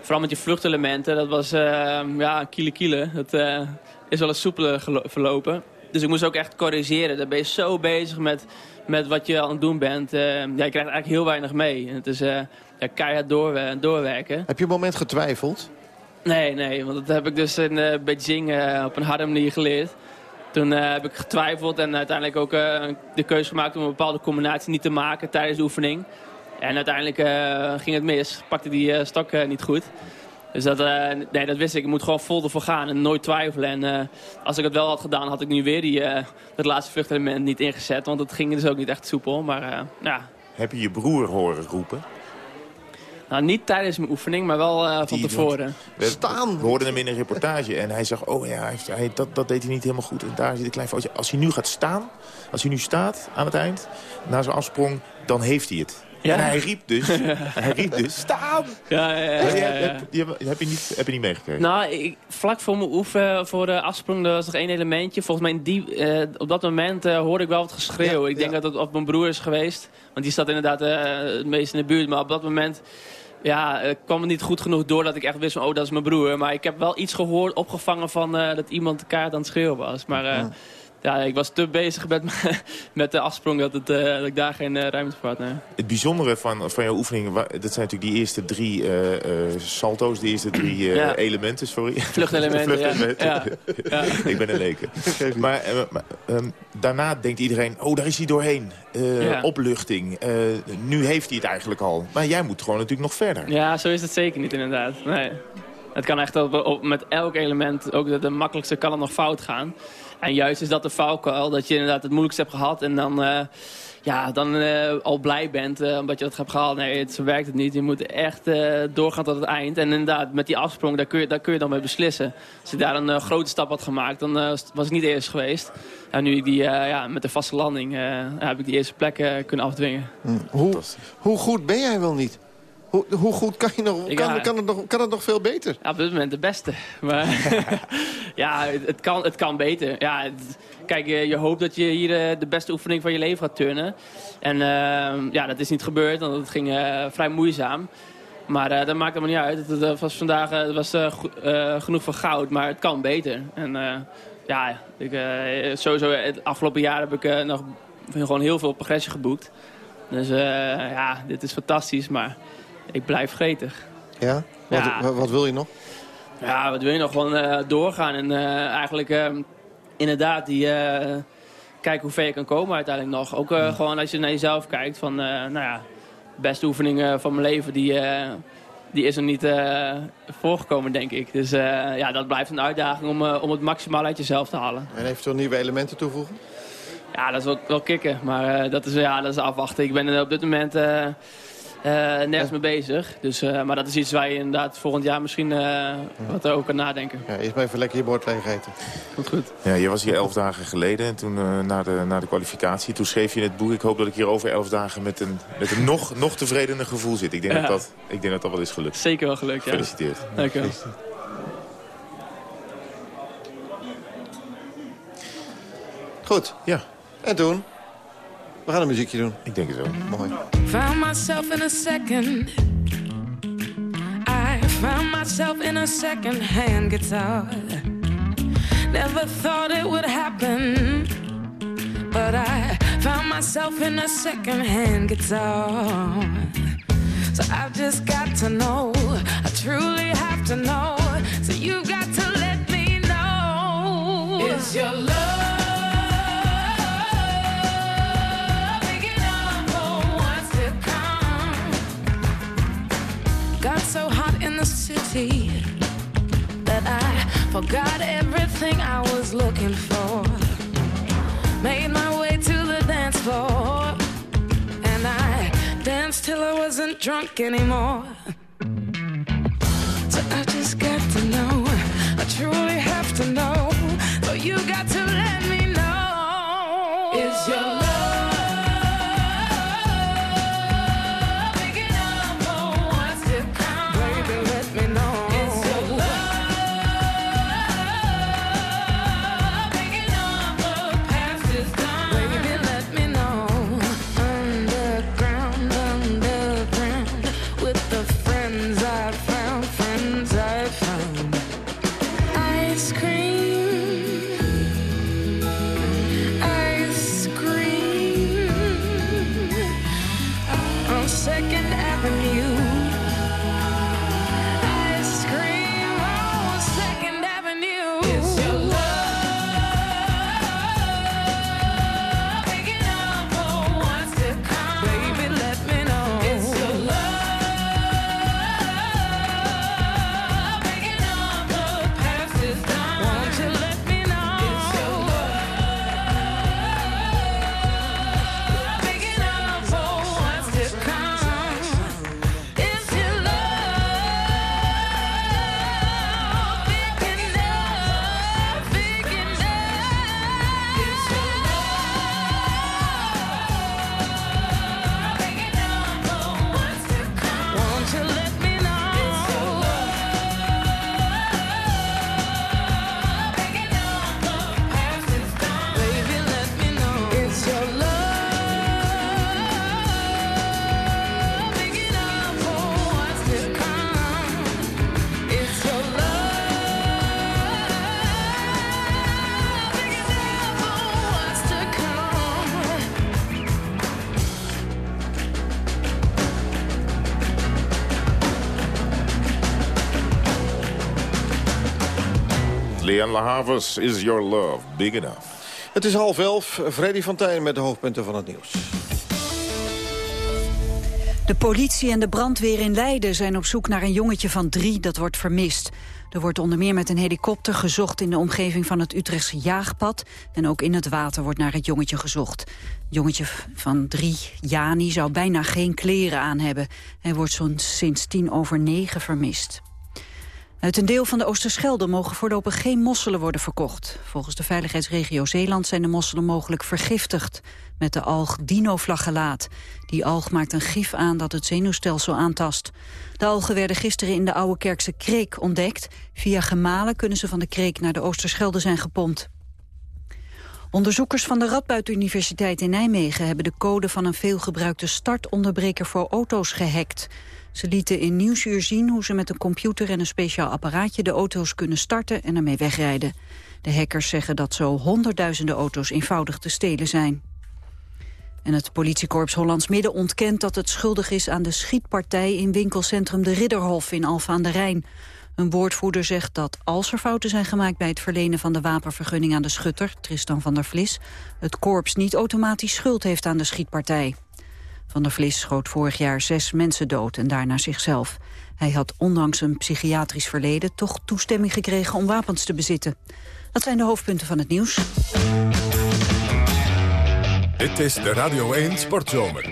vooral met je vluchtelementen, dat was uh, ja, kiele kiele. Dat uh, is wel eens soepeler verlopen. Dus ik moest ook echt corrigeren. Dan ben je zo bezig met, met wat je aan het doen bent. Uh, ja, je krijgt eigenlijk heel weinig mee. Het is ja, keihard door, doorwerken. Heb je een moment getwijfeld? Nee, nee. Want dat heb ik dus in uh, Beijing op een harde manier geleerd. Toen heb ik getwijfeld en uiteindelijk ook de keuze gemaakt om een bepaalde combinatie niet te maken tijdens de oefening. En uiteindelijk ging het mis. Pakte die stok niet goed. Dus dat, nee, dat wist ik. Ik moet gewoon vol ervoor gaan en nooit twijfelen. En als ik het wel had gedaan, had ik nu weer die, dat laatste vluchtelement niet ingezet. Want het ging dus ook niet echt soepel. Maar, ja. Heb je je broer horen roepen? Nou, niet tijdens mijn oefening, maar wel uh, van tevoren. We, Staan! We hoorden hem in een reportage en hij zag, oh ja, hij, dat, dat deed hij niet helemaal goed. En daar zit een klein foutje. Als hij nu gaat staan, als hij nu staat aan het eind, na zijn afsprong, dan heeft hij het. Ja. En hij riep dus, hij riep dus, staan! Ja, ja, ja. ja, Heb, heb, je niet, heb je niet meegekregen? Nou, ik, vlak voor mijn oefen, voor de afsprong, er was nog één elementje. Volgens mij in die, uh, op dat moment uh, hoorde ik wel wat geschreeuw. ik denk dat het op mijn broer is geweest. Want die zat inderdaad uh, het meest in de buurt. Maar op dat moment ja, kwam het niet goed genoeg door dat ik echt wist van, oh, dat is mijn broer. Maar ik heb wel iets gehoord, opgevangen van dat iemand de kaart aan het schreeuwen was. Maar ja, ik was te bezig met, met de afsprong dat, het, uh, dat ik daar geen uh, ruimte voor had. Nee. Het bijzondere van, van jouw oefeningen, dat zijn natuurlijk die eerste drie uh, salto's, de eerste drie ja. elementen, sorry. Vluchtelementen, Vluchtelementen. Ja. ja. ik ben een leken. maar, maar um, daarna denkt iedereen, oh daar is hij doorheen. Opluchting, nu heeft hij het eigenlijk al. Maar jij moet gewoon natuurlijk nog verder. Ja, zo is het zeker niet inderdaad. Nee. Het kan echt op, op, met elk element, ook de, de makkelijkste kan het nog fout gaan. En juist is dat de valkuil, dat je inderdaad het moeilijkste hebt gehad... en dan, uh, ja, dan uh, al blij bent uh, omdat je dat hebt gehaald. Nee, het, zo werkt het niet. Je moet echt doorgaan tot het eind. En inderdaad, met die afsprong, daar kun je, daar kun je dan mee beslissen. Als ik daar een grote stap had gemaakt, dan was ik niet eerst geweest. En nu ik die, ja, met de vaste landing heb ik die eerste plek kunnen afdwingen. Hm. Hoe, hoe goed ben jij wel niet? Hoe, hoe goed kan, je nog, kan, kan, het nog, kan het nog veel beter? Ja, op dit moment de beste. Maar ja, het, kan, het kan beter. Ja, kijk, je hoopt dat je hier eh, de beste oefening van je leven gaat turnen. En uh, ja, dat is niet gebeurd, want het ging uh, vrij moeizaam. Maar uh, dat maakt helemaal niet uit. Het, was vandaag het was, genoeg voor goud, maar het kan beter. En ja, ik, sowieso het afgelopen jaar heb ik nog gewoon heel veel progressie geboekt. Dus ja, dit is fantastisch, maar ik blijf gretig. Ja? Wat, wat, wil je nog? Ja, wat wil je nog? Gewoon uh, doorgaan en uh, eigenlijk uh, inderdaad die, kijken hoe ver je kan komen uiteindelijk nog. Ook gewoon als je naar jezelf kijkt van, nou ja, de beste oefeningen van mijn leven, die, die is er niet voorgekomen, denk ik. Dus ja, dat blijft een uitdaging om, om het maximaal uit jezelf te halen. En eventueel nieuwe elementen toevoegen? Ja, dat is wel, wel kicken, maar dat, is, ja, dat is afwachten. Ik ben op dit moment uh, nergens mee bezig. Dus, uh, maar dat is iets waar je inderdaad volgend jaar misschien uh, wat over kan nadenken. Ja, eerst maar even lekker je bord leeg eten. Goed, goed. Ja, je was hier elf dagen geleden en toen na, de, na de kwalificatie. Toen schreef je in het boek, ik hoop dat ik hier over elf dagen met een, met een nog, nog tevredener gevoel zit. Ik denk, dat dat, ik denk dat dat wel is gelukt. Zeker wel gelukt, ja. Gefeliciteerd. Dank je wel. Goed. Ja. En toen? We gaan een muziekje doen. Ik denk het zo. Mooi. Found myself in a second. I found myself in a second-hand guitar. Never thought it would happen. But I found myself in a second-hand guitar. So I've just got to know. I truly have to know. So you got to let me know. Is your love city that I forgot everything I was looking for. Made my way to the dance floor, and I danced till I wasn't drunk anymore. So I just got to know, I truly have to know. So you got to La Havas, Is Your Love Big Enough? Het is half elf. Freddy van Tijn met de hoofdpunten van het nieuws. De politie en de brandweer in Leiden zijn op zoek naar een jongetje van drie dat wordt vermist. Er wordt onder meer met een helikopter gezocht in de omgeving van het Utrechtse jaagpad. En ook in het water wordt naar het jongetje gezocht. Het jongetje van drie, Jani, zou bijna geen kleren aan hebben. Hij wordt zo'n sinds tien over negen vermist. Uit een deel van de Oosterschelde mogen voorlopig geen mosselen worden verkocht. Volgens de veiligheidsregio Zeeland zijn de mosselen mogelijk vergiftigd met de alg dinoflagellaat. Die alg maakt een gif aan dat het zenuwstelsel aantast. De algen werden gisteren in de Oude Kerkse Kreek ontdekt. Via gemalen kunnen ze van de Kreek naar de Oosterschelde zijn gepompt. Onderzoekers van de Radboud Universiteit in Nijmegen hebben de code van een veelgebruikte startonderbreker voor auto's gehackt. Ze lieten in Nieuwsuur zien hoe ze met een computer en een speciaal apparaatje de auto's kunnen starten en ermee wegrijden. De hackers zeggen dat zo honderdduizenden auto's eenvoudig te stelen zijn. En het politiekorps Hollands Midden ontkent dat het schuldig is aan de schietpartij in winkelcentrum De Ridderhof in Alfa aan de Rijn. Een woordvoerder zegt dat als er fouten zijn gemaakt bij het verlenen van de wapenvergunning aan de schutter, Tristan van der Vlis, het korps niet automatisch schuld heeft aan de schietpartij. Van der Vlis schoot vorig jaar zes mensen dood en daarna zichzelf. Hij had ondanks een psychiatrisch verleden toch toestemming gekregen om wapens te bezitten. Dat zijn de hoofdpunten van het nieuws. Dit is de Radio 1 Sportzomer.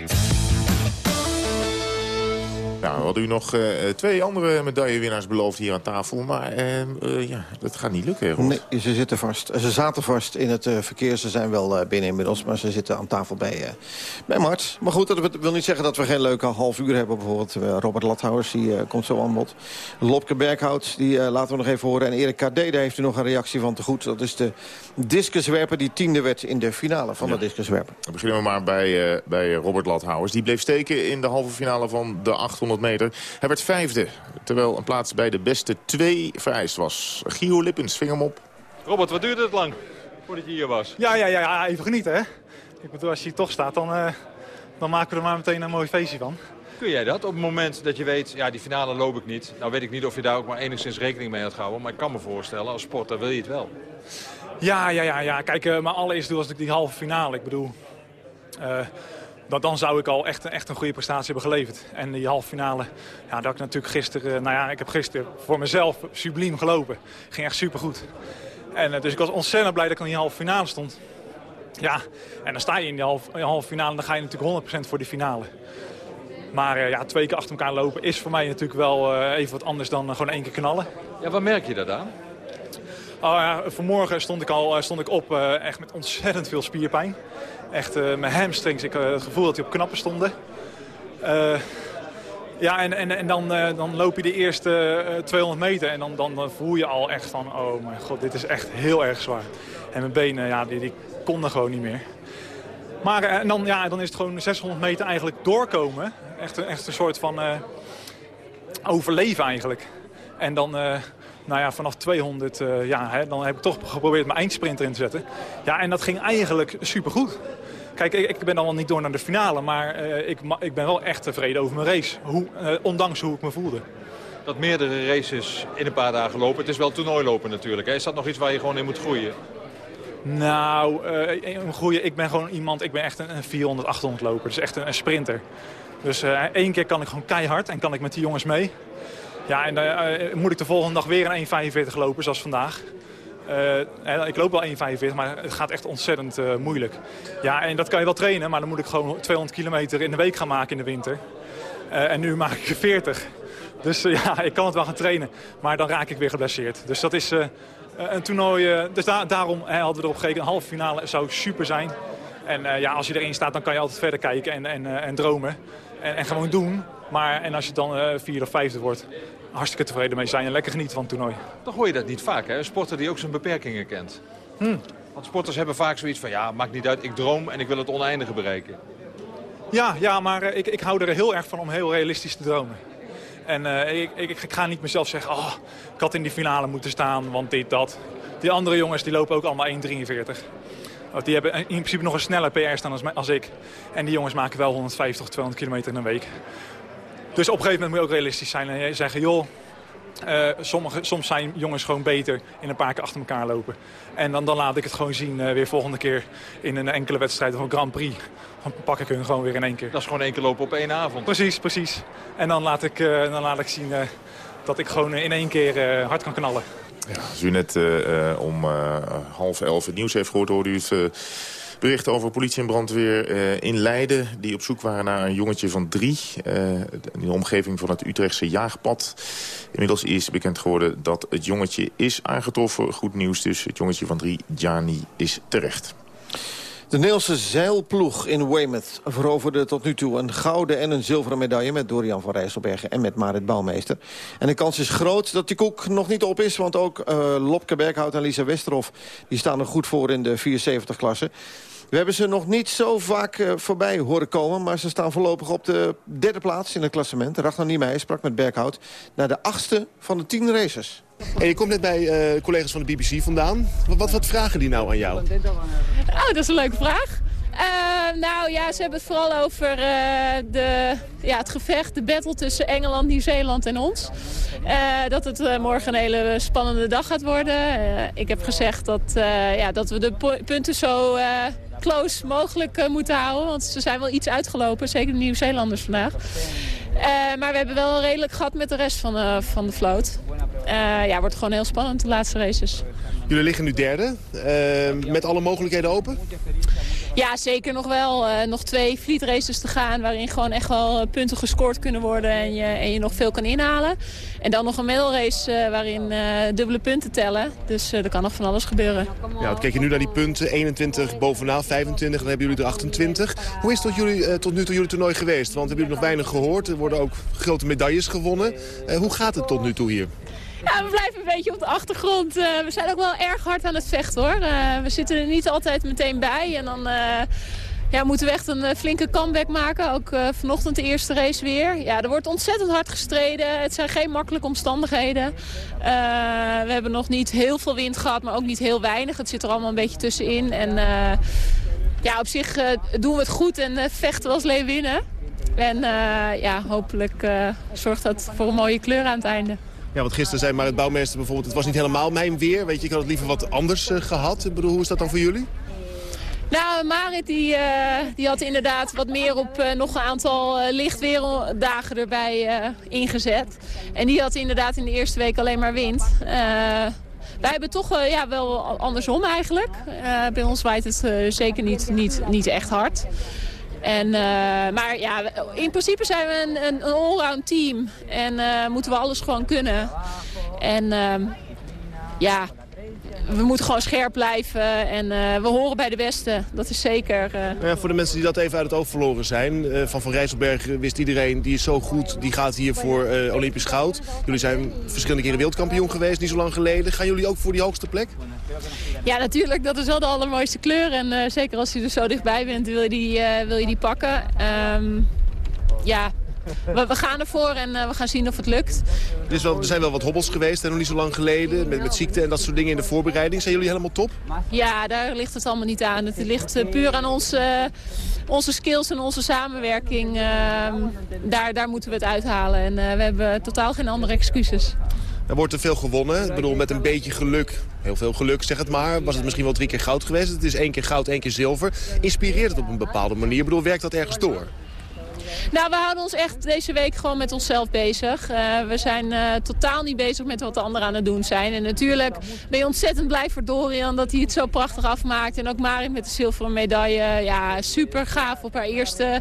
Nou, we hadden u nog uh, twee andere medaillewinnaars beloofd hier aan tafel. Maar uh, uh, ja, dat gaat niet lukken. Hoor. Nee, ze zitten vast. Ze zaten vast in het verkeer. Ze zijn wel binnen inmiddels, maar ze zitten aan tafel bij, bij Mart. Maar goed, dat wil niet zeggen dat we geen leuke half uur hebben. Bijvoorbeeld Robert Lathouwers, die komt zo aan bod. Lopke Berghout, die laten we nog even horen. En Erik Kade, daar heeft u nog een reactie van te goed. Dat is de discuswerper die tiende werd in de finale van ja. de discuswerper. Dan beginnen we maar bij, bij Robert Lathouwers. Die bleef steken in de halve finale van de 800 meter. Hij werd vijfde, terwijl een plaats bij de beste twee vereist was. Gio Lippens ving hem op. Robert, wat duurde het lang voordat je hier was? Ja, ja, ja even genieten hè. Ik bedoel, als je hier toch staat, dan, uh, dan maken we er maar meteen een mooi feestje van. Kun jij dat op het moment dat je weet, ja die finale loop ik niet. Nou weet ik niet of je daar ook maar enigszins rekening mee had gehouden. Maar ik kan me voorstellen, als sporter wil je het wel. Ja, ja, ja. ja. Kijk, uh, mijn allereerste doel was die halve finale. Ik bedoel... Uh, dan, dan zou ik al echt, echt een goede prestatie hebben geleverd. En die halve finale, ja, dat ik natuurlijk gisteren... Nou ja, ik heb gisteren voor mezelf subliem gelopen. Ging echt supergoed. En dus ik was ontzettend blij dat ik in die halve finale stond. Ja, en dan sta je in die halve, finale en dan ga je natuurlijk 100% voor die finale. Maar ja, twee keer achter elkaar lopen is voor mij natuurlijk wel even wat anders dan gewoon één keer knallen. Ja, waar merk je dat aan? Oh, vanmorgen stond ik al stond ik op echt met ontzettend veel spierpijn. Echt uh, mijn hamstrings, ik het gevoel dat die op knappen stonden. Ja, en, en, en dan, dan loop je de eerste 200 meter en dan, dan, dan, voel je al echt van... oh mijn god, dit is echt heel erg zwaar. En mijn benen, ja, die, die konden gewoon niet meer. Maar en dan, ja, dan is het gewoon 600 meter eigenlijk doorkomen. Echt, echt een soort van overleven eigenlijk. En dan nou ja, vanaf 200, uh, ja, hè, dan heb ik toch geprobeerd mijn eindsprinter in te zetten. Ja, en dat ging eigenlijk supergoed. Kijk, ik, ik ben dan wel niet door naar de finale, maar uh, ik, ik ben wel echt tevreden over mijn race. Hoe, uh, ondanks hoe ik me voelde. Dat meerdere races in een paar dagen lopen. Het is wel toernooilopen natuurlijk. Hè? Is dat nog iets waar je gewoon in moet groeien? Nou, uh, groeien, ik ben gewoon iemand, ik ben echt een, een 400, 800 loper. Dus echt een, een sprinter. Dus één keer kan ik gewoon keihard en kan ik met die jongens mee. Ja, en dan uh, moet ik de volgende dag weer een 1,45 lopen, zoals vandaag. Uh, ik loop wel 1,45, maar het gaat echt ontzettend uh, moeilijk. Ja, en dat kan je wel trainen, maar dan moet ik gewoon 200 kilometer in de week gaan maken in de winter. en nu maak ik 40. Dus ja, ik kan het wel gaan trainen, maar dan raak ik weer geblesseerd. Dus dat is een toernooi, dus da daarom hadden we erop gekeken. Een halve finale zou super zijn. En ja, als je erin staat, dan kan je altijd verder kijken en, en, en dromen. En, en, gewoon doen. Maar en als je dan vierde of vijfde wordt, hartstikke tevreden mee zijn en lekker genieten van het toernooi. Dan hoor je dat niet vaak, hè? Een sporter die ook zijn beperkingen kent. Hmm. Want sporters hebben vaak zoiets van, ja, maakt niet uit, ik droom en ik wil het oneindige bereiken. Ja, ja maar uh, ik, ik hou er heel erg van om heel realistisch te dromen. En uh, ik, ik, ik, ga niet mezelf zeggen, oh, ik had in die finale moeten staan, want dit, dat. Die andere jongens die lopen ook allemaal 1,43. Die hebben in principe nog een sneller PR staan als, als ik. En die jongens maken wel 150 of 200 kilometer in een week. Dus op een gegeven moment moet je ook realistisch zijn en zeggen... joh, Uh, sommige, soms zijn jongens gewoon beter in een paar keer achter elkaar lopen. En dan, dan laat ik het gewoon zien uh, weer volgende keer in een enkele wedstrijd of een Grand Prix. Dan pak ik hun gewoon weer in één keer. Dat is gewoon één keer lopen op één avond. Precies, precies. En dan laat ik, uh, dan laat ik zien dat ik gewoon in één keer hard kan knallen. Ja, als u net om half elf het nieuws heeft gehoord, hoorde u het Berichten over politie en brandweer uh, in Leiden... die op zoek waren naar een jongetje van drie... Uh, in de omgeving van het Utrechtse jaagpad. Inmiddels is bekend geworden dat het jongetje is aangetroffen. Goed nieuws dus, het jongetje van drie, Jani, is terecht. De Nederlandse zeilploeg in Weymouth veroverde tot nu toe een gouden en een zilveren medaille... met Dorian van Rijsselbergen en met Marit Bouwmeester. En de kans is groot dat die koek nog niet op is... want ook uh, Lopke Berghout en Lisa Westerhof die staan er goed voor in de 74-klasse. We hebben ze nog niet zo vaak uh, voorbij horen komen... maar ze staan voorlopig op de derde plaats in het klassement. Ragnar Niemeyer sprak met Berghout naar de achtste van de tien races. En je komt net bij uh, collega's van de BBC vandaan. Wat, wat, vragen die nou aan jou? Oh, dat is een leuke vraag. Uh, nou ja, ze hebben het vooral over uh, de, ja, het gevecht, de battle tussen Engeland, Nieuw-Zeeland en ons. Uh, dat het morgen een hele spannende dag gaat worden. ik heb gezegd dat, ja, dat we de punten zo close mogelijk moeten houden. Want ze zijn wel iets uitgelopen, zeker de Nieuw-Zeelanders vandaag. maar we hebben wel redelijk gat met de rest van van de vloot. ja, wordt gewoon heel spannend de laatste races. Jullie liggen nu derde, met alle mogelijkheden open? Ja, zeker nog wel. Uh, nog twee fleet races te gaan waarin gewoon echt wel punten gescoord kunnen worden en je, en je nog veel kan inhalen. En dan nog een middelrace uh, waarin uh, dubbele punten tellen. Dus er kan nog van alles gebeuren. Ja, kijk je nu naar die punten. 21 bovenaan, 25, dan hebben jullie er 28. Hoe is tot, jullie, tot nu toe jullie toernooi geweest? Want hebben jullie nog weinig gehoord. Er worden ook grote medailles gewonnen. hoe gaat het tot nu toe hier? We blijven een beetje op de achtergrond. Uh, we zijn ook wel erg hard aan het vechten hoor. Uh, we zitten er niet altijd meteen bij. En dan uh, ja, moeten we echt een flinke comeback maken. Ook vanochtend de eerste race weer. Ja, er wordt ontzettend hard gestreden. Het zijn geen makkelijke omstandigheden. we hebben nog niet heel veel wind gehad, maar ook niet heel weinig. Het zit er allemaal een beetje tussenin. En ja, op zich doen we het goed en vechten we als leeuwinnen. En ja, hopelijk zorgt dat voor een mooie kleur aan het einde. Ja, want gisteren zei maar het bouwmeester bijvoorbeeld... het was niet helemaal mijn weer. Weet je, ik had het liever wat anders uh, gehad. Ik bedoel, hoe is dat dan voor jullie? Nou, Marit die, uh, die had inderdaad wat meer op uh, nog een aantal lichtweerdagen erbij ingezet. En die had inderdaad in de eerste week alleen maar wind. wij hebben toch ja, wel andersom eigenlijk. bij ons waait het zeker niet, niet, niet echt hard. En, uh, maar ja, in principe zijn we een, een, een allround team. En uh, moeten we alles gewoon kunnen. En uh, ja, we moeten gewoon scherp blijven en uh, we horen bij de beste. Dat is zeker. Uh... Ja, voor de mensen die dat even uit het oog verloren zijn. Uh, van Van Rijsselberg wist iedereen, die is zo goed, die gaat hier voor Olympisch goud. Jullie zijn verschillende keren wereldkampioen geweest, niet zo lang geleden. Gaan jullie ook voor die hoogste plek? Ja, natuurlijk. Dat is wel de allermooiste kleur. En zeker als je er zo dichtbij bent, wil je die, wil je die pakken. Um, ja, we, we, gaan ervoor en uh, we gaan zien of het lukt. Er, is wel, er zijn wel wat hobbels geweest, nog niet zo lang geleden. Met, met ziekte en dat soort dingen in de voorbereiding. Zijn jullie helemaal top? Ja, daar ligt het allemaal niet aan. Het ligt uh, puur aan ons, uh, onze skills en onze samenwerking. Ehm, daar, daar moeten we het uithalen. En we hebben totaal geen andere excuses. Er wordt er veel gewonnen. Ik bedoel, met een beetje geluk, heel veel geluk zeg het maar... was het misschien wel drie keer goud geweest. Het is één keer goud, één keer zilver. Inspireert het op een bepaalde manier? Ik bedoel, werkt dat ergens door? Nou, we houden ons echt deze week gewoon met onszelf bezig. Uh, we zijn uh, totaal niet bezig met wat de anderen aan het doen zijn. En natuurlijk ben je ontzettend blij voor Dorian dat hij het zo prachtig afmaakt. En ook Marit met de zilveren medaille. Ja, super gaaf op haar eerste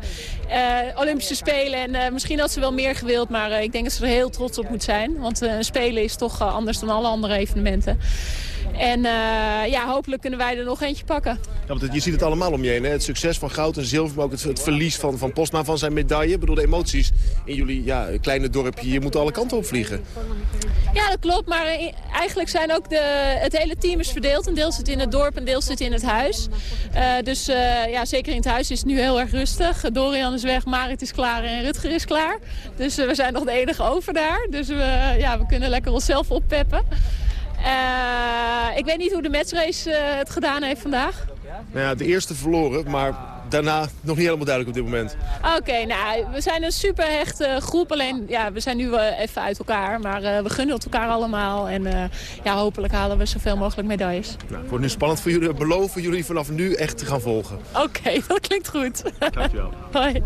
uh, Olympische Spelen. En misschien had ze wel meer gewild, maar ik denk dat ze er heel trots op moet zijn. Want Spelen is toch anders dan alle andere evenementen. En uh, ja, hopelijk kunnen wij er nog eentje pakken. Ja, want je ziet het allemaal om je heen. Hè? Het succes van goud en zilver, maar ook het, het verlies van, van Postma van zijn medaille. Ik bedoel, de emoties in jullie ja, kleine dorpje, je moet alle kanten op vliegen. Ja, dat klopt. Maar eigenlijk zijn ook de, het hele team is verdeeld. Een deel zit in het dorp, een deel zit in het huis. Uh, dus uh, ja, zeker in het huis is het nu heel erg rustig. Dorian is weg, Marit is klaar en Rutger is klaar. Dus we zijn nog de enige over daar. Dus we, ja, we kunnen lekker onszelf oppeppen. Uh, ik weet niet hoe de matchrace uh, het gedaan heeft vandaag. Nou ja, de eerste verloren, maar daarna nog niet helemaal duidelijk op dit moment. Oké, nou, we zijn een super hechte groep. Alleen, ja, we zijn nu wel even uit elkaar. Maar uh, we gunnen het elkaar allemaal. En uh, ja, hopelijk halen we zoveel mogelijk medailles. Nou, het wordt nu spannend voor jullie. Beloven jullie vanaf nu echt te gaan volgen. Oké, okay, dat klinkt goed. Dankjewel. Hoi.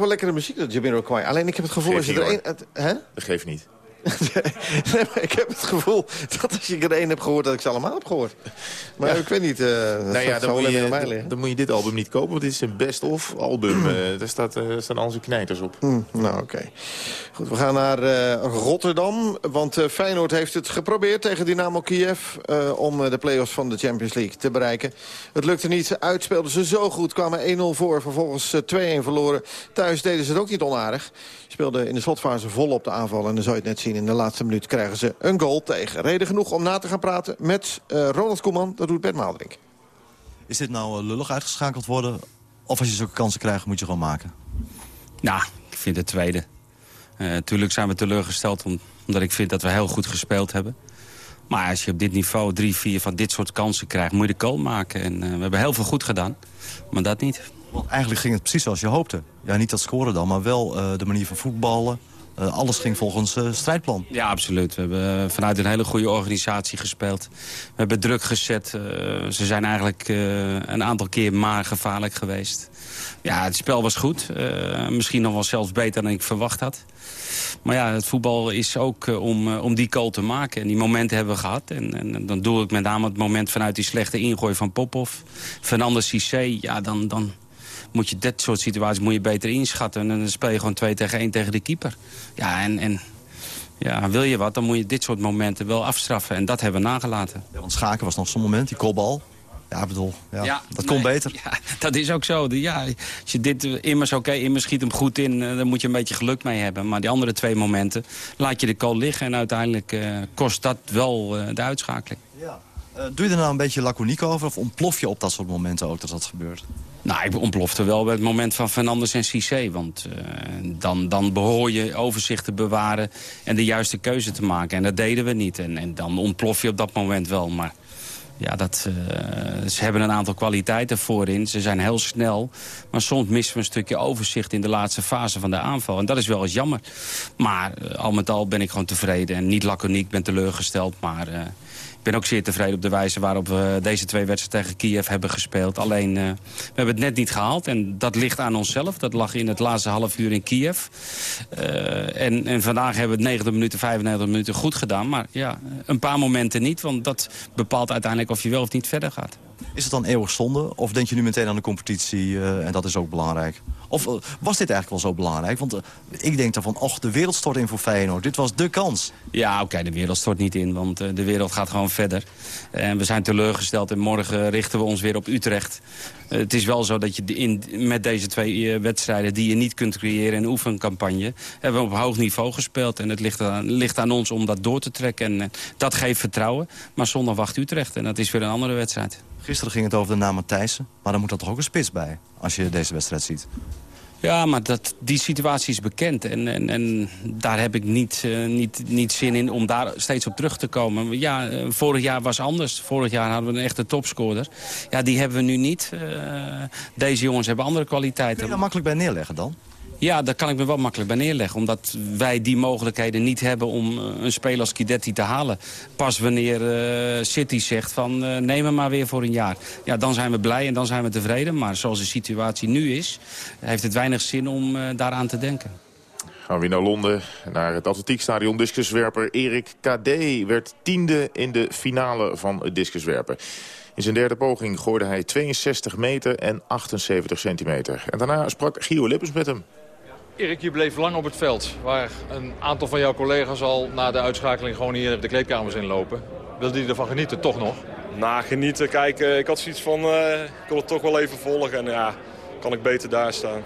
Wel lekkere muziek, dat Jamiroquai. Alleen ik heb het gevoel... als je er een, hè? Dat geeft niet. nee, ik heb het gevoel dat als ik er één heb gehoord... dat ik ze allemaal heb gehoord. Maar ik weet niet, uh, nou ja, dan, moet je, dan, moet je dit album niet kopen, want dit is een best-of album. uh, daar, staat, uh, staan al zijn knijters op. Mm, nou, oké. Goed, we gaan naar Rotterdam. Want Feyenoord heeft het geprobeerd tegen Dynamo Kiev... om de play-offs van de Champions League te bereiken. Het lukte niet. Uitspeelden ze zo goed. Kwamen 1-0 voor, vervolgens 2-1 verloren. Thuis deden ze het ook niet onaardig. Speelden in de slotfase vol op de aanval. En dan zou je het net zien, in de laatste minuut krijgen ze een goal tegen. Reden genoeg om na te gaan praten met Ronald Koeman. Dat doet Bert Maaldrink. Is dit nou lullig uitgeschakeld worden? Of als je zulke kansen krijgt, moet je gewoon maken? Nou, ik vind het tweede. Uh, tuurlijk zijn we teleurgesteld omdat ik vind dat we heel goed gespeeld hebben. Maar als je op dit niveau drie, vier van dit soort kansen krijgt... moet je de goal maken. En uh, we hebben heel veel goed gedaan, maar dat niet. Want eigenlijk ging het precies zoals je hoopte. Ja, niet dat scoren dan, maar wel uh, de manier van voetballen. Uh, alles ging volgens uh, strijdplan. Ja, absoluut. We hebben vanuit een hele goede organisatie gespeeld. We hebben druk gezet. ze zijn eigenlijk een aantal keer maar gevaarlijk geweest. Ja, het spel was goed. misschien nog wel zelfs beter dan ik verwacht had. Maar ja, het voetbal is ook uh, om, uh, om die goal te maken. En die momenten hebben we gehad. En, en, dan doe ik met name het moment vanuit die slechte ingooi van Popov. Fernandes Cissé, ja, dan, dan moet je dit soort situaties moet je beter inschatten. En dan speel je gewoon 2 tegen 1 tegen de keeper. Ja, en, en ja, wil je wat, dan moet je dit soort momenten wel afstraffen. En dat hebben we nagelaten. Ja, want Schaken was nog zo'n moment, die kopbal. Ja, ik bedoel, ja, dat komt beter. Ja, dat is ook zo. Ja, als je dit immers, oké, okay, immers schiet hem goed in... dan moet je een beetje geluk mee hebben. Maar die andere twee momenten laat je de kool liggen... en uiteindelijk uh, kost dat wel uh, de uitschakeling. Ja. Uh, doe je er nou een beetje laconiek over? Of ontplof je op dat soort momenten ook dat dat gebeurt? Nou, ik ontplofte wel bij het moment van Fernandes en Cissé. Want uh, dan, dan behoor je overzicht te bewaren en de juiste keuze te maken. En dat deden we niet. En, en dan ontplof je op dat moment wel. Maar ja, dat, uh, ze hebben een aantal kwaliteiten voorin. Ze zijn heel snel. Maar soms missen we een stukje overzicht in de laatste fase van de aanval. En dat is wel eens jammer. Maar uh, al met al ben ik gewoon tevreden. En niet laconiek, ben teleurgesteld. Maar ik ben ook zeer tevreden op de wijze waarop we deze twee wedstrijden tegen Kiev hebben gespeeld. Alleen, uh, we hebben het net niet gehaald. En dat ligt aan onszelf. Dat lag in het laatste half uur in Kiev. Uh, en, en vandaag hebben we het 90 minuten, 95 minuten goed gedaan. Maar ja, een paar momenten niet. Want dat bepaalt uiteindelijk of je wel of niet verder gaat. Is het dan eeuwig zonde? Of denk je nu meteen aan de competitie uh, en dat is ook belangrijk? Of uh, was dit eigenlijk wel zo belangrijk? Want uh, ik denk dan van, och, de wereld stort in voor Feyenoord. Dit was de kans. Ja, oké, de wereld stort niet in, want de wereld gaat gewoon verder. En we zijn teleurgesteld en morgen richten we ons weer op Utrecht. het is wel zo dat je in, met deze twee wedstrijden... die je niet kunt creëren een oefencampagne... hebben we op hoog niveau gespeeld. En het ligt aan, ligt aan ons om dat door te trekken. En dat geeft vertrouwen. Maar zondag wacht Utrecht en dat is weer een andere wedstrijd. Gisteren ging het over de naam Matthijssen. Maar dan moet er toch ook een spits bij, als je deze wedstrijd ziet. Ja, maar dat, die situatie is bekend. En, en, en daar heb ik niet, uh, niet, niet zin in om daar steeds op terug te komen. Ja, uh, vorig jaar was anders. Vorig jaar hadden we een echte topscorer. Ja, die hebben we nu niet. Uh, deze jongens hebben andere kwaliteiten. Kun je daar makkelijk bij neerleggen dan? Ja, daar kan ik me wel makkelijk bij neerleggen. Omdat wij die mogelijkheden niet hebben om een speler als Kidetti te halen. Pas wanneer uh, City zegt van uh, neem hem maar weer voor een jaar. Ja, dan zijn we blij en dan zijn we tevreden. Maar zoals de situatie nu is, heeft het weinig zin om daaraan te denken. Gaan we naar Londen, naar het atletiekstadion. Discuswerper Erik KD werd tiende in de finale van het discuswerpen. In zijn derde poging gooide hij 62 meter en 78 centimeter. En daarna sprak Gio Lippens met hem. Erik, je bleef lang op het veld, waar een aantal van jouw collega's al na de uitschakeling gewoon hier de kleedkamers inlopen. Wilde je ervan genieten, toch nog? Nou, genieten. Kijk, ik had zoiets van, uh, ik wil het toch wel even volgen en ja, kan ik beter daar staan.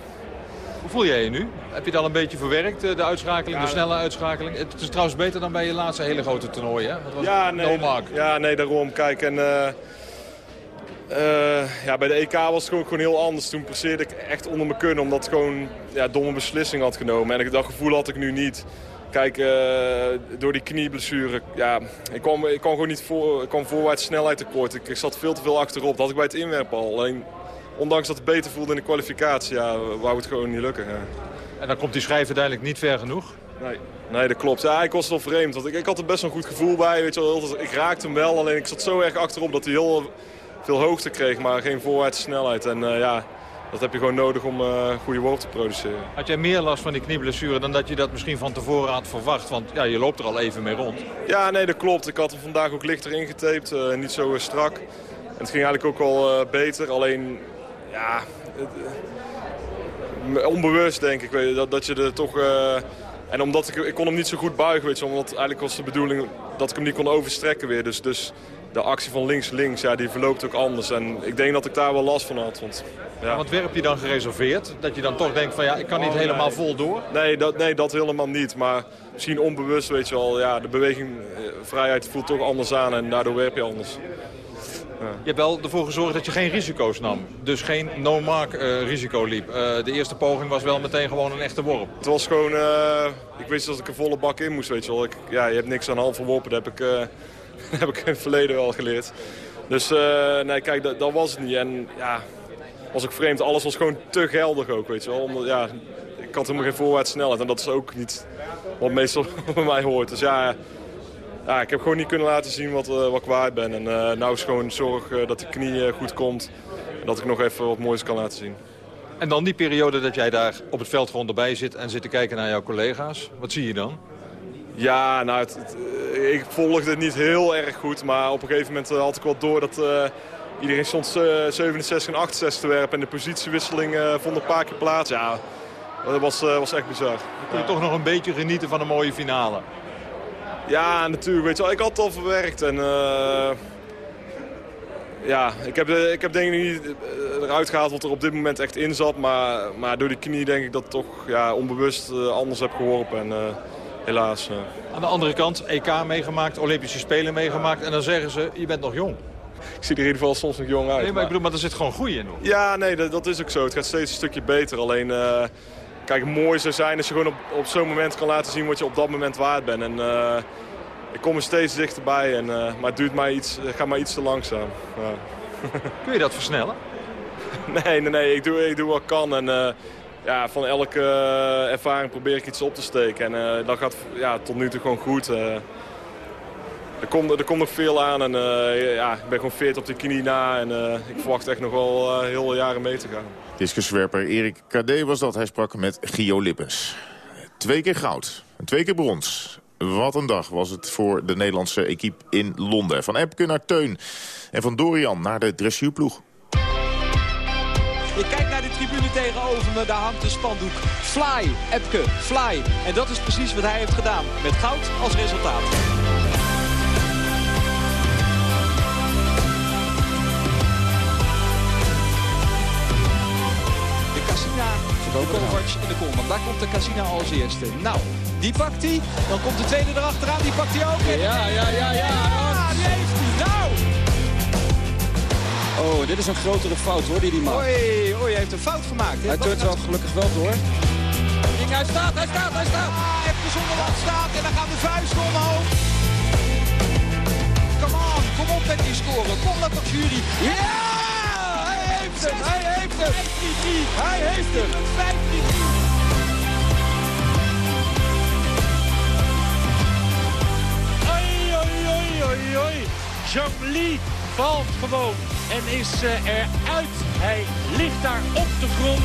Hoe voel jij je nu? Heb je het al een beetje verwerkt, de uitschakeling, ja, de snelle uitschakeling? Het is trouwens beter dan bij je laatste hele grote toernooi, hè? Dat was ja, nee, ja, nee, daarom. Kijk, en... Uh, uh, ja, bij de EK was het gewoon, gewoon heel anders. Toen passeerde ik echt onder mijn kunnen, omdat ik gewoon ja, domme beslissing had genomen. En dat gevoel had ik nu niet. Kijk, uh, door die knieblessure, ja, ik kwam, ik kwam gewoon niet voor, ik kwam voorwaarts snelheid tekort. Ik, ik zat veel te veel achterop. Dat had ik bij het inwerpen al. Alleen, ondanks dat het beter voelde in de kwalificatie, ja, wou het gewoon niet lukken. Ja. En dan komt die schijf uiteindelijk niet ver genoeg? Nee, nee dat klopt. Ja, ik was wel vreemd. Want ik, ik had er best wel een goed gevoel bij. Weet je wel. Ik raakte hem wel, alleen ik zat zo erg achterop dat hij heel veel hoogte kreeg, maar geen voorwaartse snelheid. En uh, ja, dat heb je gewoon nodig om uh, goede worp te produceren. Had jij meer last van die knieblessure dan dat je dat misschien van tevoren had verwacht? Want ja, je loopt er al even mee rond. Ja, nee, dat klopt. Ik had hem vandaag ook lichter ingetaped, uh, niet zo strak. En het ging eigenlijk ook al beter, alleen ja, onbewust denk ik, dat, dat je er toch... en omdat ik, ik kon hem niet zo goed buigen, weet je, omdat eigenlijk was de bedoeling dat ik hem niet kon overstrekken weer. Dus, dus de actie van links-links, ja, die verloopt ook anders. En ik denk dat ik daar wel last van had. Want, ja. wat werp je dan gereserveerd? Dat je dan toch denkt van ja, ik kan niet oh, helemaal vol door? Nee dat, nee, dat helemaal niet. Maar misschien onbewust, weet je wel, ja, de bewegingvrijheid voelt toch anders aan en daardoor werp je anders. Ja. Je hebt wel ervoor gezorgd dat je geen risico's nam. Dus geen no-mark uh, risico liep. Uh, de eerste poging was wel meteen gewoon een echte worp. Het was gewoon... Uh, ik wist dat ik een volle bak in moest, weet je wel. Ik, ja, je hebt niks aan half verworpen. Dat heb ik heb ik in het verleden wel geleerd. Dus uh, nee, kijk, dat, dat, was het niet. En ja, was ook vreemd. Alles was gewoon te geldig ook, weet je wel. Omdat, ja, ik had helemaal geen voorwaarts snelheid. En dat is ook niet wat meestal bij mij hoort. Dus ja, ja, ik heb gewoon niet kunnen laten zien wat, uh, wat ik waard ben. En uh, nou is gewoon zorg dat de knie goed komt. En dat ik nog even wat moois kan laten zien. En dan die periode dat jij daar op het veld gewoon erbij zit en zit te kijken naar jouw collega's. Wat zie je dan? Ja, nou, het, het, ik volgde het niet heel erg goed. Maar op een gegeven moment had ik wel door dat iedereen stond 67 en 68 te werpen. En de positiewisseling vond een paar keer plaats. Ja, dat was, was echt bizar. Dan kun je toch nog een beetje genieten van een mooie finale. Ja, natuurlijk. Weet je wel, ik had het al verwerkt. En, ja, ik heb, ik heb denk ik niet eruit gehaald wat er op dit moment echt in zat. Maar, maar door die knie denk ik dat toch ja, onbewust anders heb geworpen. En helaas. Aan de andere kant, EK meegemaakt, Olympische Spelen meegemaakt. En dan zeggen ze, je bent nog jong. Ik zie er in ieder geval soms nog jong uit. Nee, maar, ik bedoel, maar er zit gewoon groei in. Hoor. Ja, nee, dat, dat, is ook zo. Het gaat steeds een stukje beter. Alleen... Kijk, mooi zou zijn als je gewoon op, op zo'n moment kan laten zien wat je op dat moment waard bent. En uh, ik kom er steeds dichterbij, en, uh, maar het duurt mij iets, gaat maar iets te langzaam. Ja. Kun je dat versnellen? nee, nee, nee. Ik doe, ik doe wat ik kan. En, ja, van elke ervaring probeer ik iets op te steken. En dat gaat ja, tot nu toe gewoon goed. er, komt, er komt nog veel aan en ja, ik ben gewoon fit op de knie na. En ik verwacht echt nog wel heel veel jaren mee te gaan. Discuswerper Erik Kadé was dat. Hij sprak met Gio Lippens. Twee keer goud en twee keer brons. Wat een dag was het voor de Nederlandse equipe in Londen. Van Epke naar Teun en van Dorian naar de dressuurploeg. Ik kijk daar hangt een spandoek. Fly, Epke, fly. En dat is precies wat hij heeft gedaan, met goud als resultaat. Kovac in de kolman. Daar komt de Casina als eerste. Nou, die pakt hij. Dan komt de tweede erachteraan. Die pakt hij ook. Ja, ja, ja, ja. Ja, Oh, dit is een grotere fout hoor, die die maakt. Oei, oei, hij heeft een fout gemaakt. Hij turnt wel gelukkig wel door. Hij staat, hij staat, hij staat. Ah, even zonder land staat en dan gaan de vuisten omhoog. Come on, kom op met die scoren. Kom dat toch, jury. Ja! Hij heeft hem! Hij heeft hem! Hij heeft hem! Oi, oi, valt gewoon en is uh, eruit. Hij ligt daar op de grond.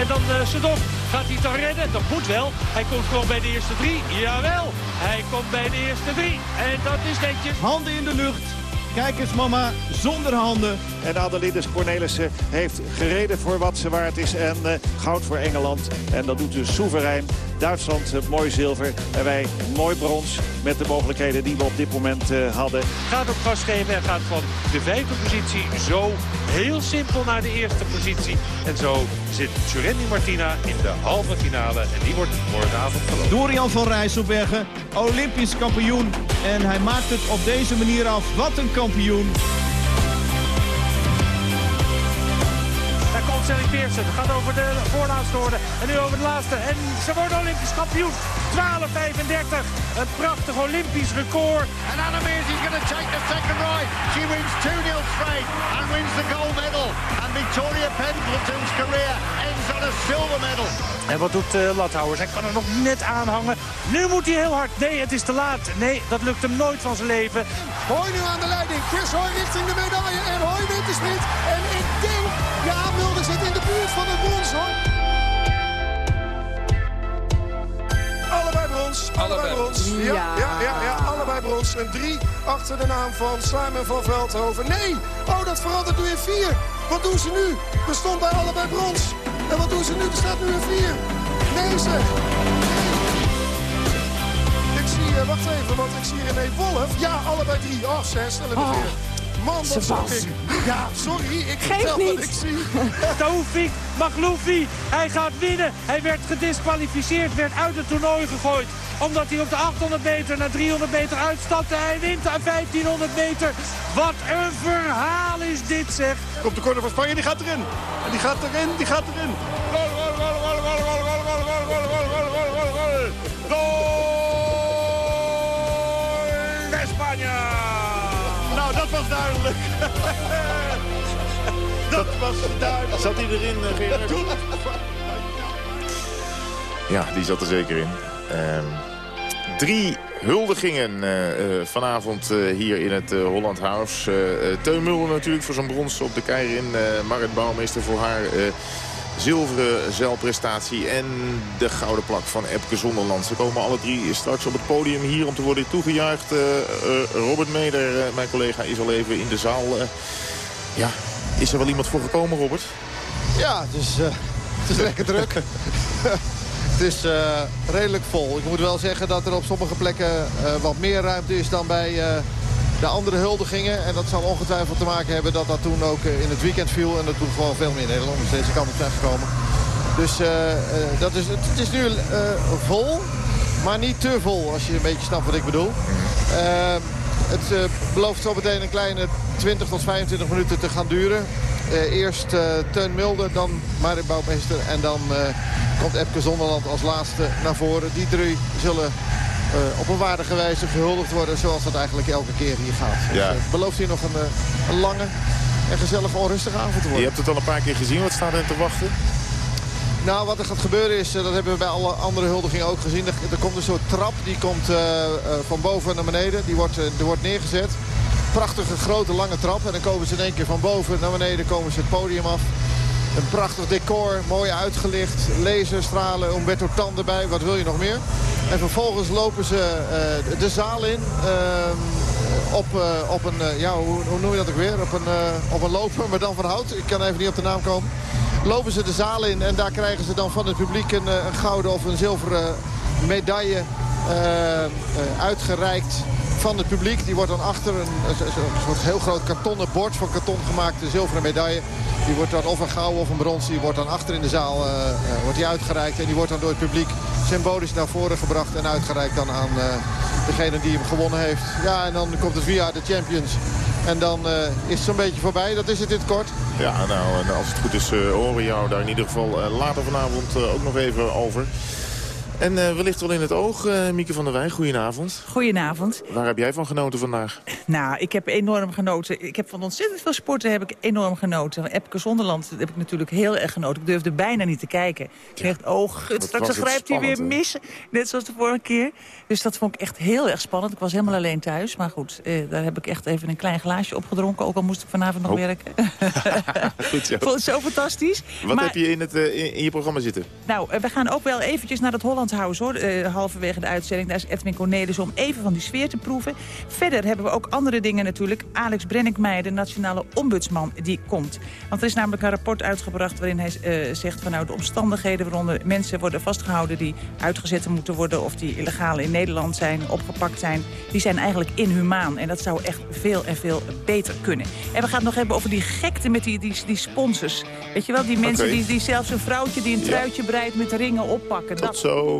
En dan uh, gaat hij toch redden? Dat moet wel. Hij komt gewoon bij de eerste drie. Jawel, hij komt bij de eerste drie. En dat is netjes. Handen in de lucht. Kijk eens mama, zonder handen. En Adelines Cornelissen heeft gereden voor wat ze waard is. En uh, goud voor Engeland. En dat doet dus soeverein. Duitsland uh, mooi zilver. En wij mooi brons met de mogelijkheden die we op dit moment uh, hadden. Gaat op gas geven en gaat van de vijfde positie zo heel simpel naar de eerste positie. En zo zit Jurendi Martina in de halve finale. En die wordt morgenavond gelopen. Dorian van Rijsselbergen, Olympisch kampioen. En hij maakt het op deze manier af. Wat een kampioen. Daar komt Sally Pearson. Gaat over de voorlaatste worden. En nu over de laatste. En ze worden Olympisch kampioen. 12.35. Een prachtig Olympisch record. And Anna Mears is going to take the second ride. She wins 2-0 straight and wins the gold medal. And Victoria Pendleton's career ends on a silver medal. En wat doet uh, Lathouwers? Hij kan er nog net aanhangen. Nu moet hij heel hard. Nee, het is te laat. Nee, dat lukt hem nooit van zijn leven. Hoy nu aan de leiding. Chris Hoy richting de medaille. En Hoy wint de sprint. En ik denk, ja, Mulder zit in de buurt van het brons hoor. Brons. Allebei brons. Ja, ja, ja, ja, allebei brons. En drie achter de naam van Simon van Veldhoven. Nee! Oh, dat verandert nu in vier. Wat doen ze nu? Er stond bij allebei brons. En wat doen ze nu? Er staat nu een vier. Nee, zeg. Ik zie, uh, wacht even, want ik zie René Wolf. Ja, allebei drie. Oh, zes. Stel hem weer. Man. Ja, sorry. Ik Geef vertel niet. wat ik zie. Taoufik Magloufi, hij gaat winnen. Hij werd gedisqualificeerd, werd uit het toernooi gegooid. Omdat hij op de 800 meter naar 300 meter uitstapte. Hij wint aan 1500 meter. Wat een verhaal is dit, zeg. Komt de corner van Spanje, die gaat erin. En die gaat erin, die gaat erin. Goal, goal, goal, goal, goal, goal, goal, goal, goal, goal, goal, goal, goal, goal, goal. Goal de Spanje! Nou, dat was duidelijk. dat, was duidelijk. Zat hij erin, uh, Gerard? Ja, die zat er zeker in. Ehm, drie huldigingen uh, vanavond hier in het Holland House. Teun Mulder natuurlijk voor zijn brons op de Keirin. Marit Bouwmeester voor haar zilveren zeilprestatie en de gouden plak van Epke Zonderland. Ze komen alle drie straks op het podium hier om te worden toegejuicht. Robert Meder, mijn collega, is al even in de zaal. ja, is er wel iemand voor gekomen, Robert? Ja, het is, het is lekker druk. Het is uh, redelijk vol. Ik moet wel zeggen dat er op sommige plekken uh, wat meer ruimte is dan bij de andere huldigingen. En dat zal ongetwijfeld te maken hebben dat dat toen ook in het weekend viel. En dat toen gewoon veel meer Nederlanders deze kant op zijn gekomen. Dus dat is, het, is nu vol, maar niet te vol als je een beetje snapt wat ik bedoel. het belooft zo meteen een kleine 20 tot 25 minuten te gaan duren. eerst Teun Mulder, dan Marit Bouwmeester en dan komt Epke Zonderland als laatste naar voren. Die drie zullen uh, op een waardige wijze gehuldigd worden zoals dat eigenlijk elke keer hier gaat. Dus, ja. Dus, belooft hier nog een, uh, een, lange en gezellig onrustige avond te worden. Je hebt het al een paar keer gezien. Wat staat er te wachten? Nou, wat er gaat gebeuren is, dat hebben we bij alle andere huldigingen ook gezien. Er, er komt een soort trap, die komt uh, van boven naar beneden. Die wordt, er wordt neergezet. Prachtige, grote, lange trap. En dan komen ze in één keer van boven naar beneden, komen ze het podium af. Een prachtig decor, mooi uitgelicht. Laserstralen, Umberto Tan erbij. Wat wil je nog meer? En vervolgens lopen ze uh, de zaal in. Uh, op, uh, op een, ja, hoe, hoe, noem je dat ook weer? Op een, op een loper, maar dan van hout. Ik kan even niet op de naam komen. Lopen ze de zaal in en daar krijgen ze dan van het publiek een, een gouden of een zilveren medaille uitgereikt van het publiek. Die wordt dan achter een, een soort heel groot kartonnen bord van karton gemaakt. De zilveren medaille. Die wordt dan of een gouden of een brons. Die wordt dan achter in de zaal uh, wordt die uitgereikt. En die wordt dan door het publiek symbolisch naar voren gebracht. En uitgereikt dan aan uh, degene die hem gewonnen heeft. Ja, en dan komt het via de Champions. En dan is het zo'n beetje voorbij. Dat is het in het kort. Ja, nou, en als het goed is horen we jou daar in ieder geval later vanavond ook nog even over. En uh, wellicht wel in het oog, uh, Mieke van der Wij. Goedenavond. Goedenavond. Waar heb jij van genoten vandaag? Nou, ik heb enorm genoten. Ik heb van ontzettend veel sporten heb ik enorm genoten. Epke Zonderland heb ik natuurlijk heel erg genoten. Ik durfde bijna niet te kijken. Ik dacht, oh gut, straks grijpt hij weer mis. Net zoals de vorige keer. Dus dat vond ik echt heel erg spannend. Ik was helemaal alleen thuis. Maar goed, eh, daar heb ik echt even een klein glaasje opgedronken. Ook al moest ik vanavond nog oh. werken. goed zo. vond het zo fantastisch. Wat heb je in, het, in, in, je programma zitten? Nou, we gaan ook wel eventjes naar het Holland House, hoor. Uh, halverwege de uitzending. Daar is Edwin Cornelis om even van die sfeer te proeven. Verder hebben we ook andere dingen natuurlijk. Alex Brenninkmeijer, de nationale ombudsman, die komt. Want er is namelijk een rapport uitgebracht waarin hij uh, zegt... van nou, de omstandigheden waaronder mensen worden vastgehouden... die uitgezet moeten worden of die illegaal in Nederland zijn, opgepakt zijn... die zijn eigenlijk inhumaan. En dat zou echt veel en veel beter kunnen. En we gaan het nog hebben over die gekte met die, die, die sponsors. Weet je wel, die mensen die, die zelfs een vrouwtje die een truitje breidt met ringen oppakken. Tot zo.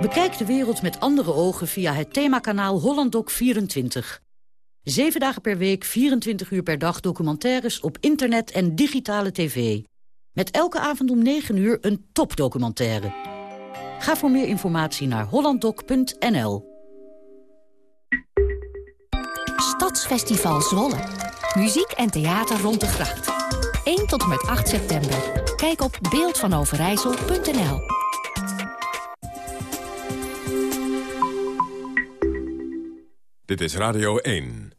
Bekijk de wereld met andere ogen via het themakanaal HollandDoc24. Zeven dagen per week, 24 uur per dag documentaires op internet en digitale tv. Met elke avond om 9 uur een topdocumentaire. Ga voor meer informatie naar hollanddoc.nl. Stadsfestival Zwolle. Muziek en theater rond de gracht. 1 tot en met 8 september. Kijk op beeldvanoverijssel.nl. Dit is Radio 1.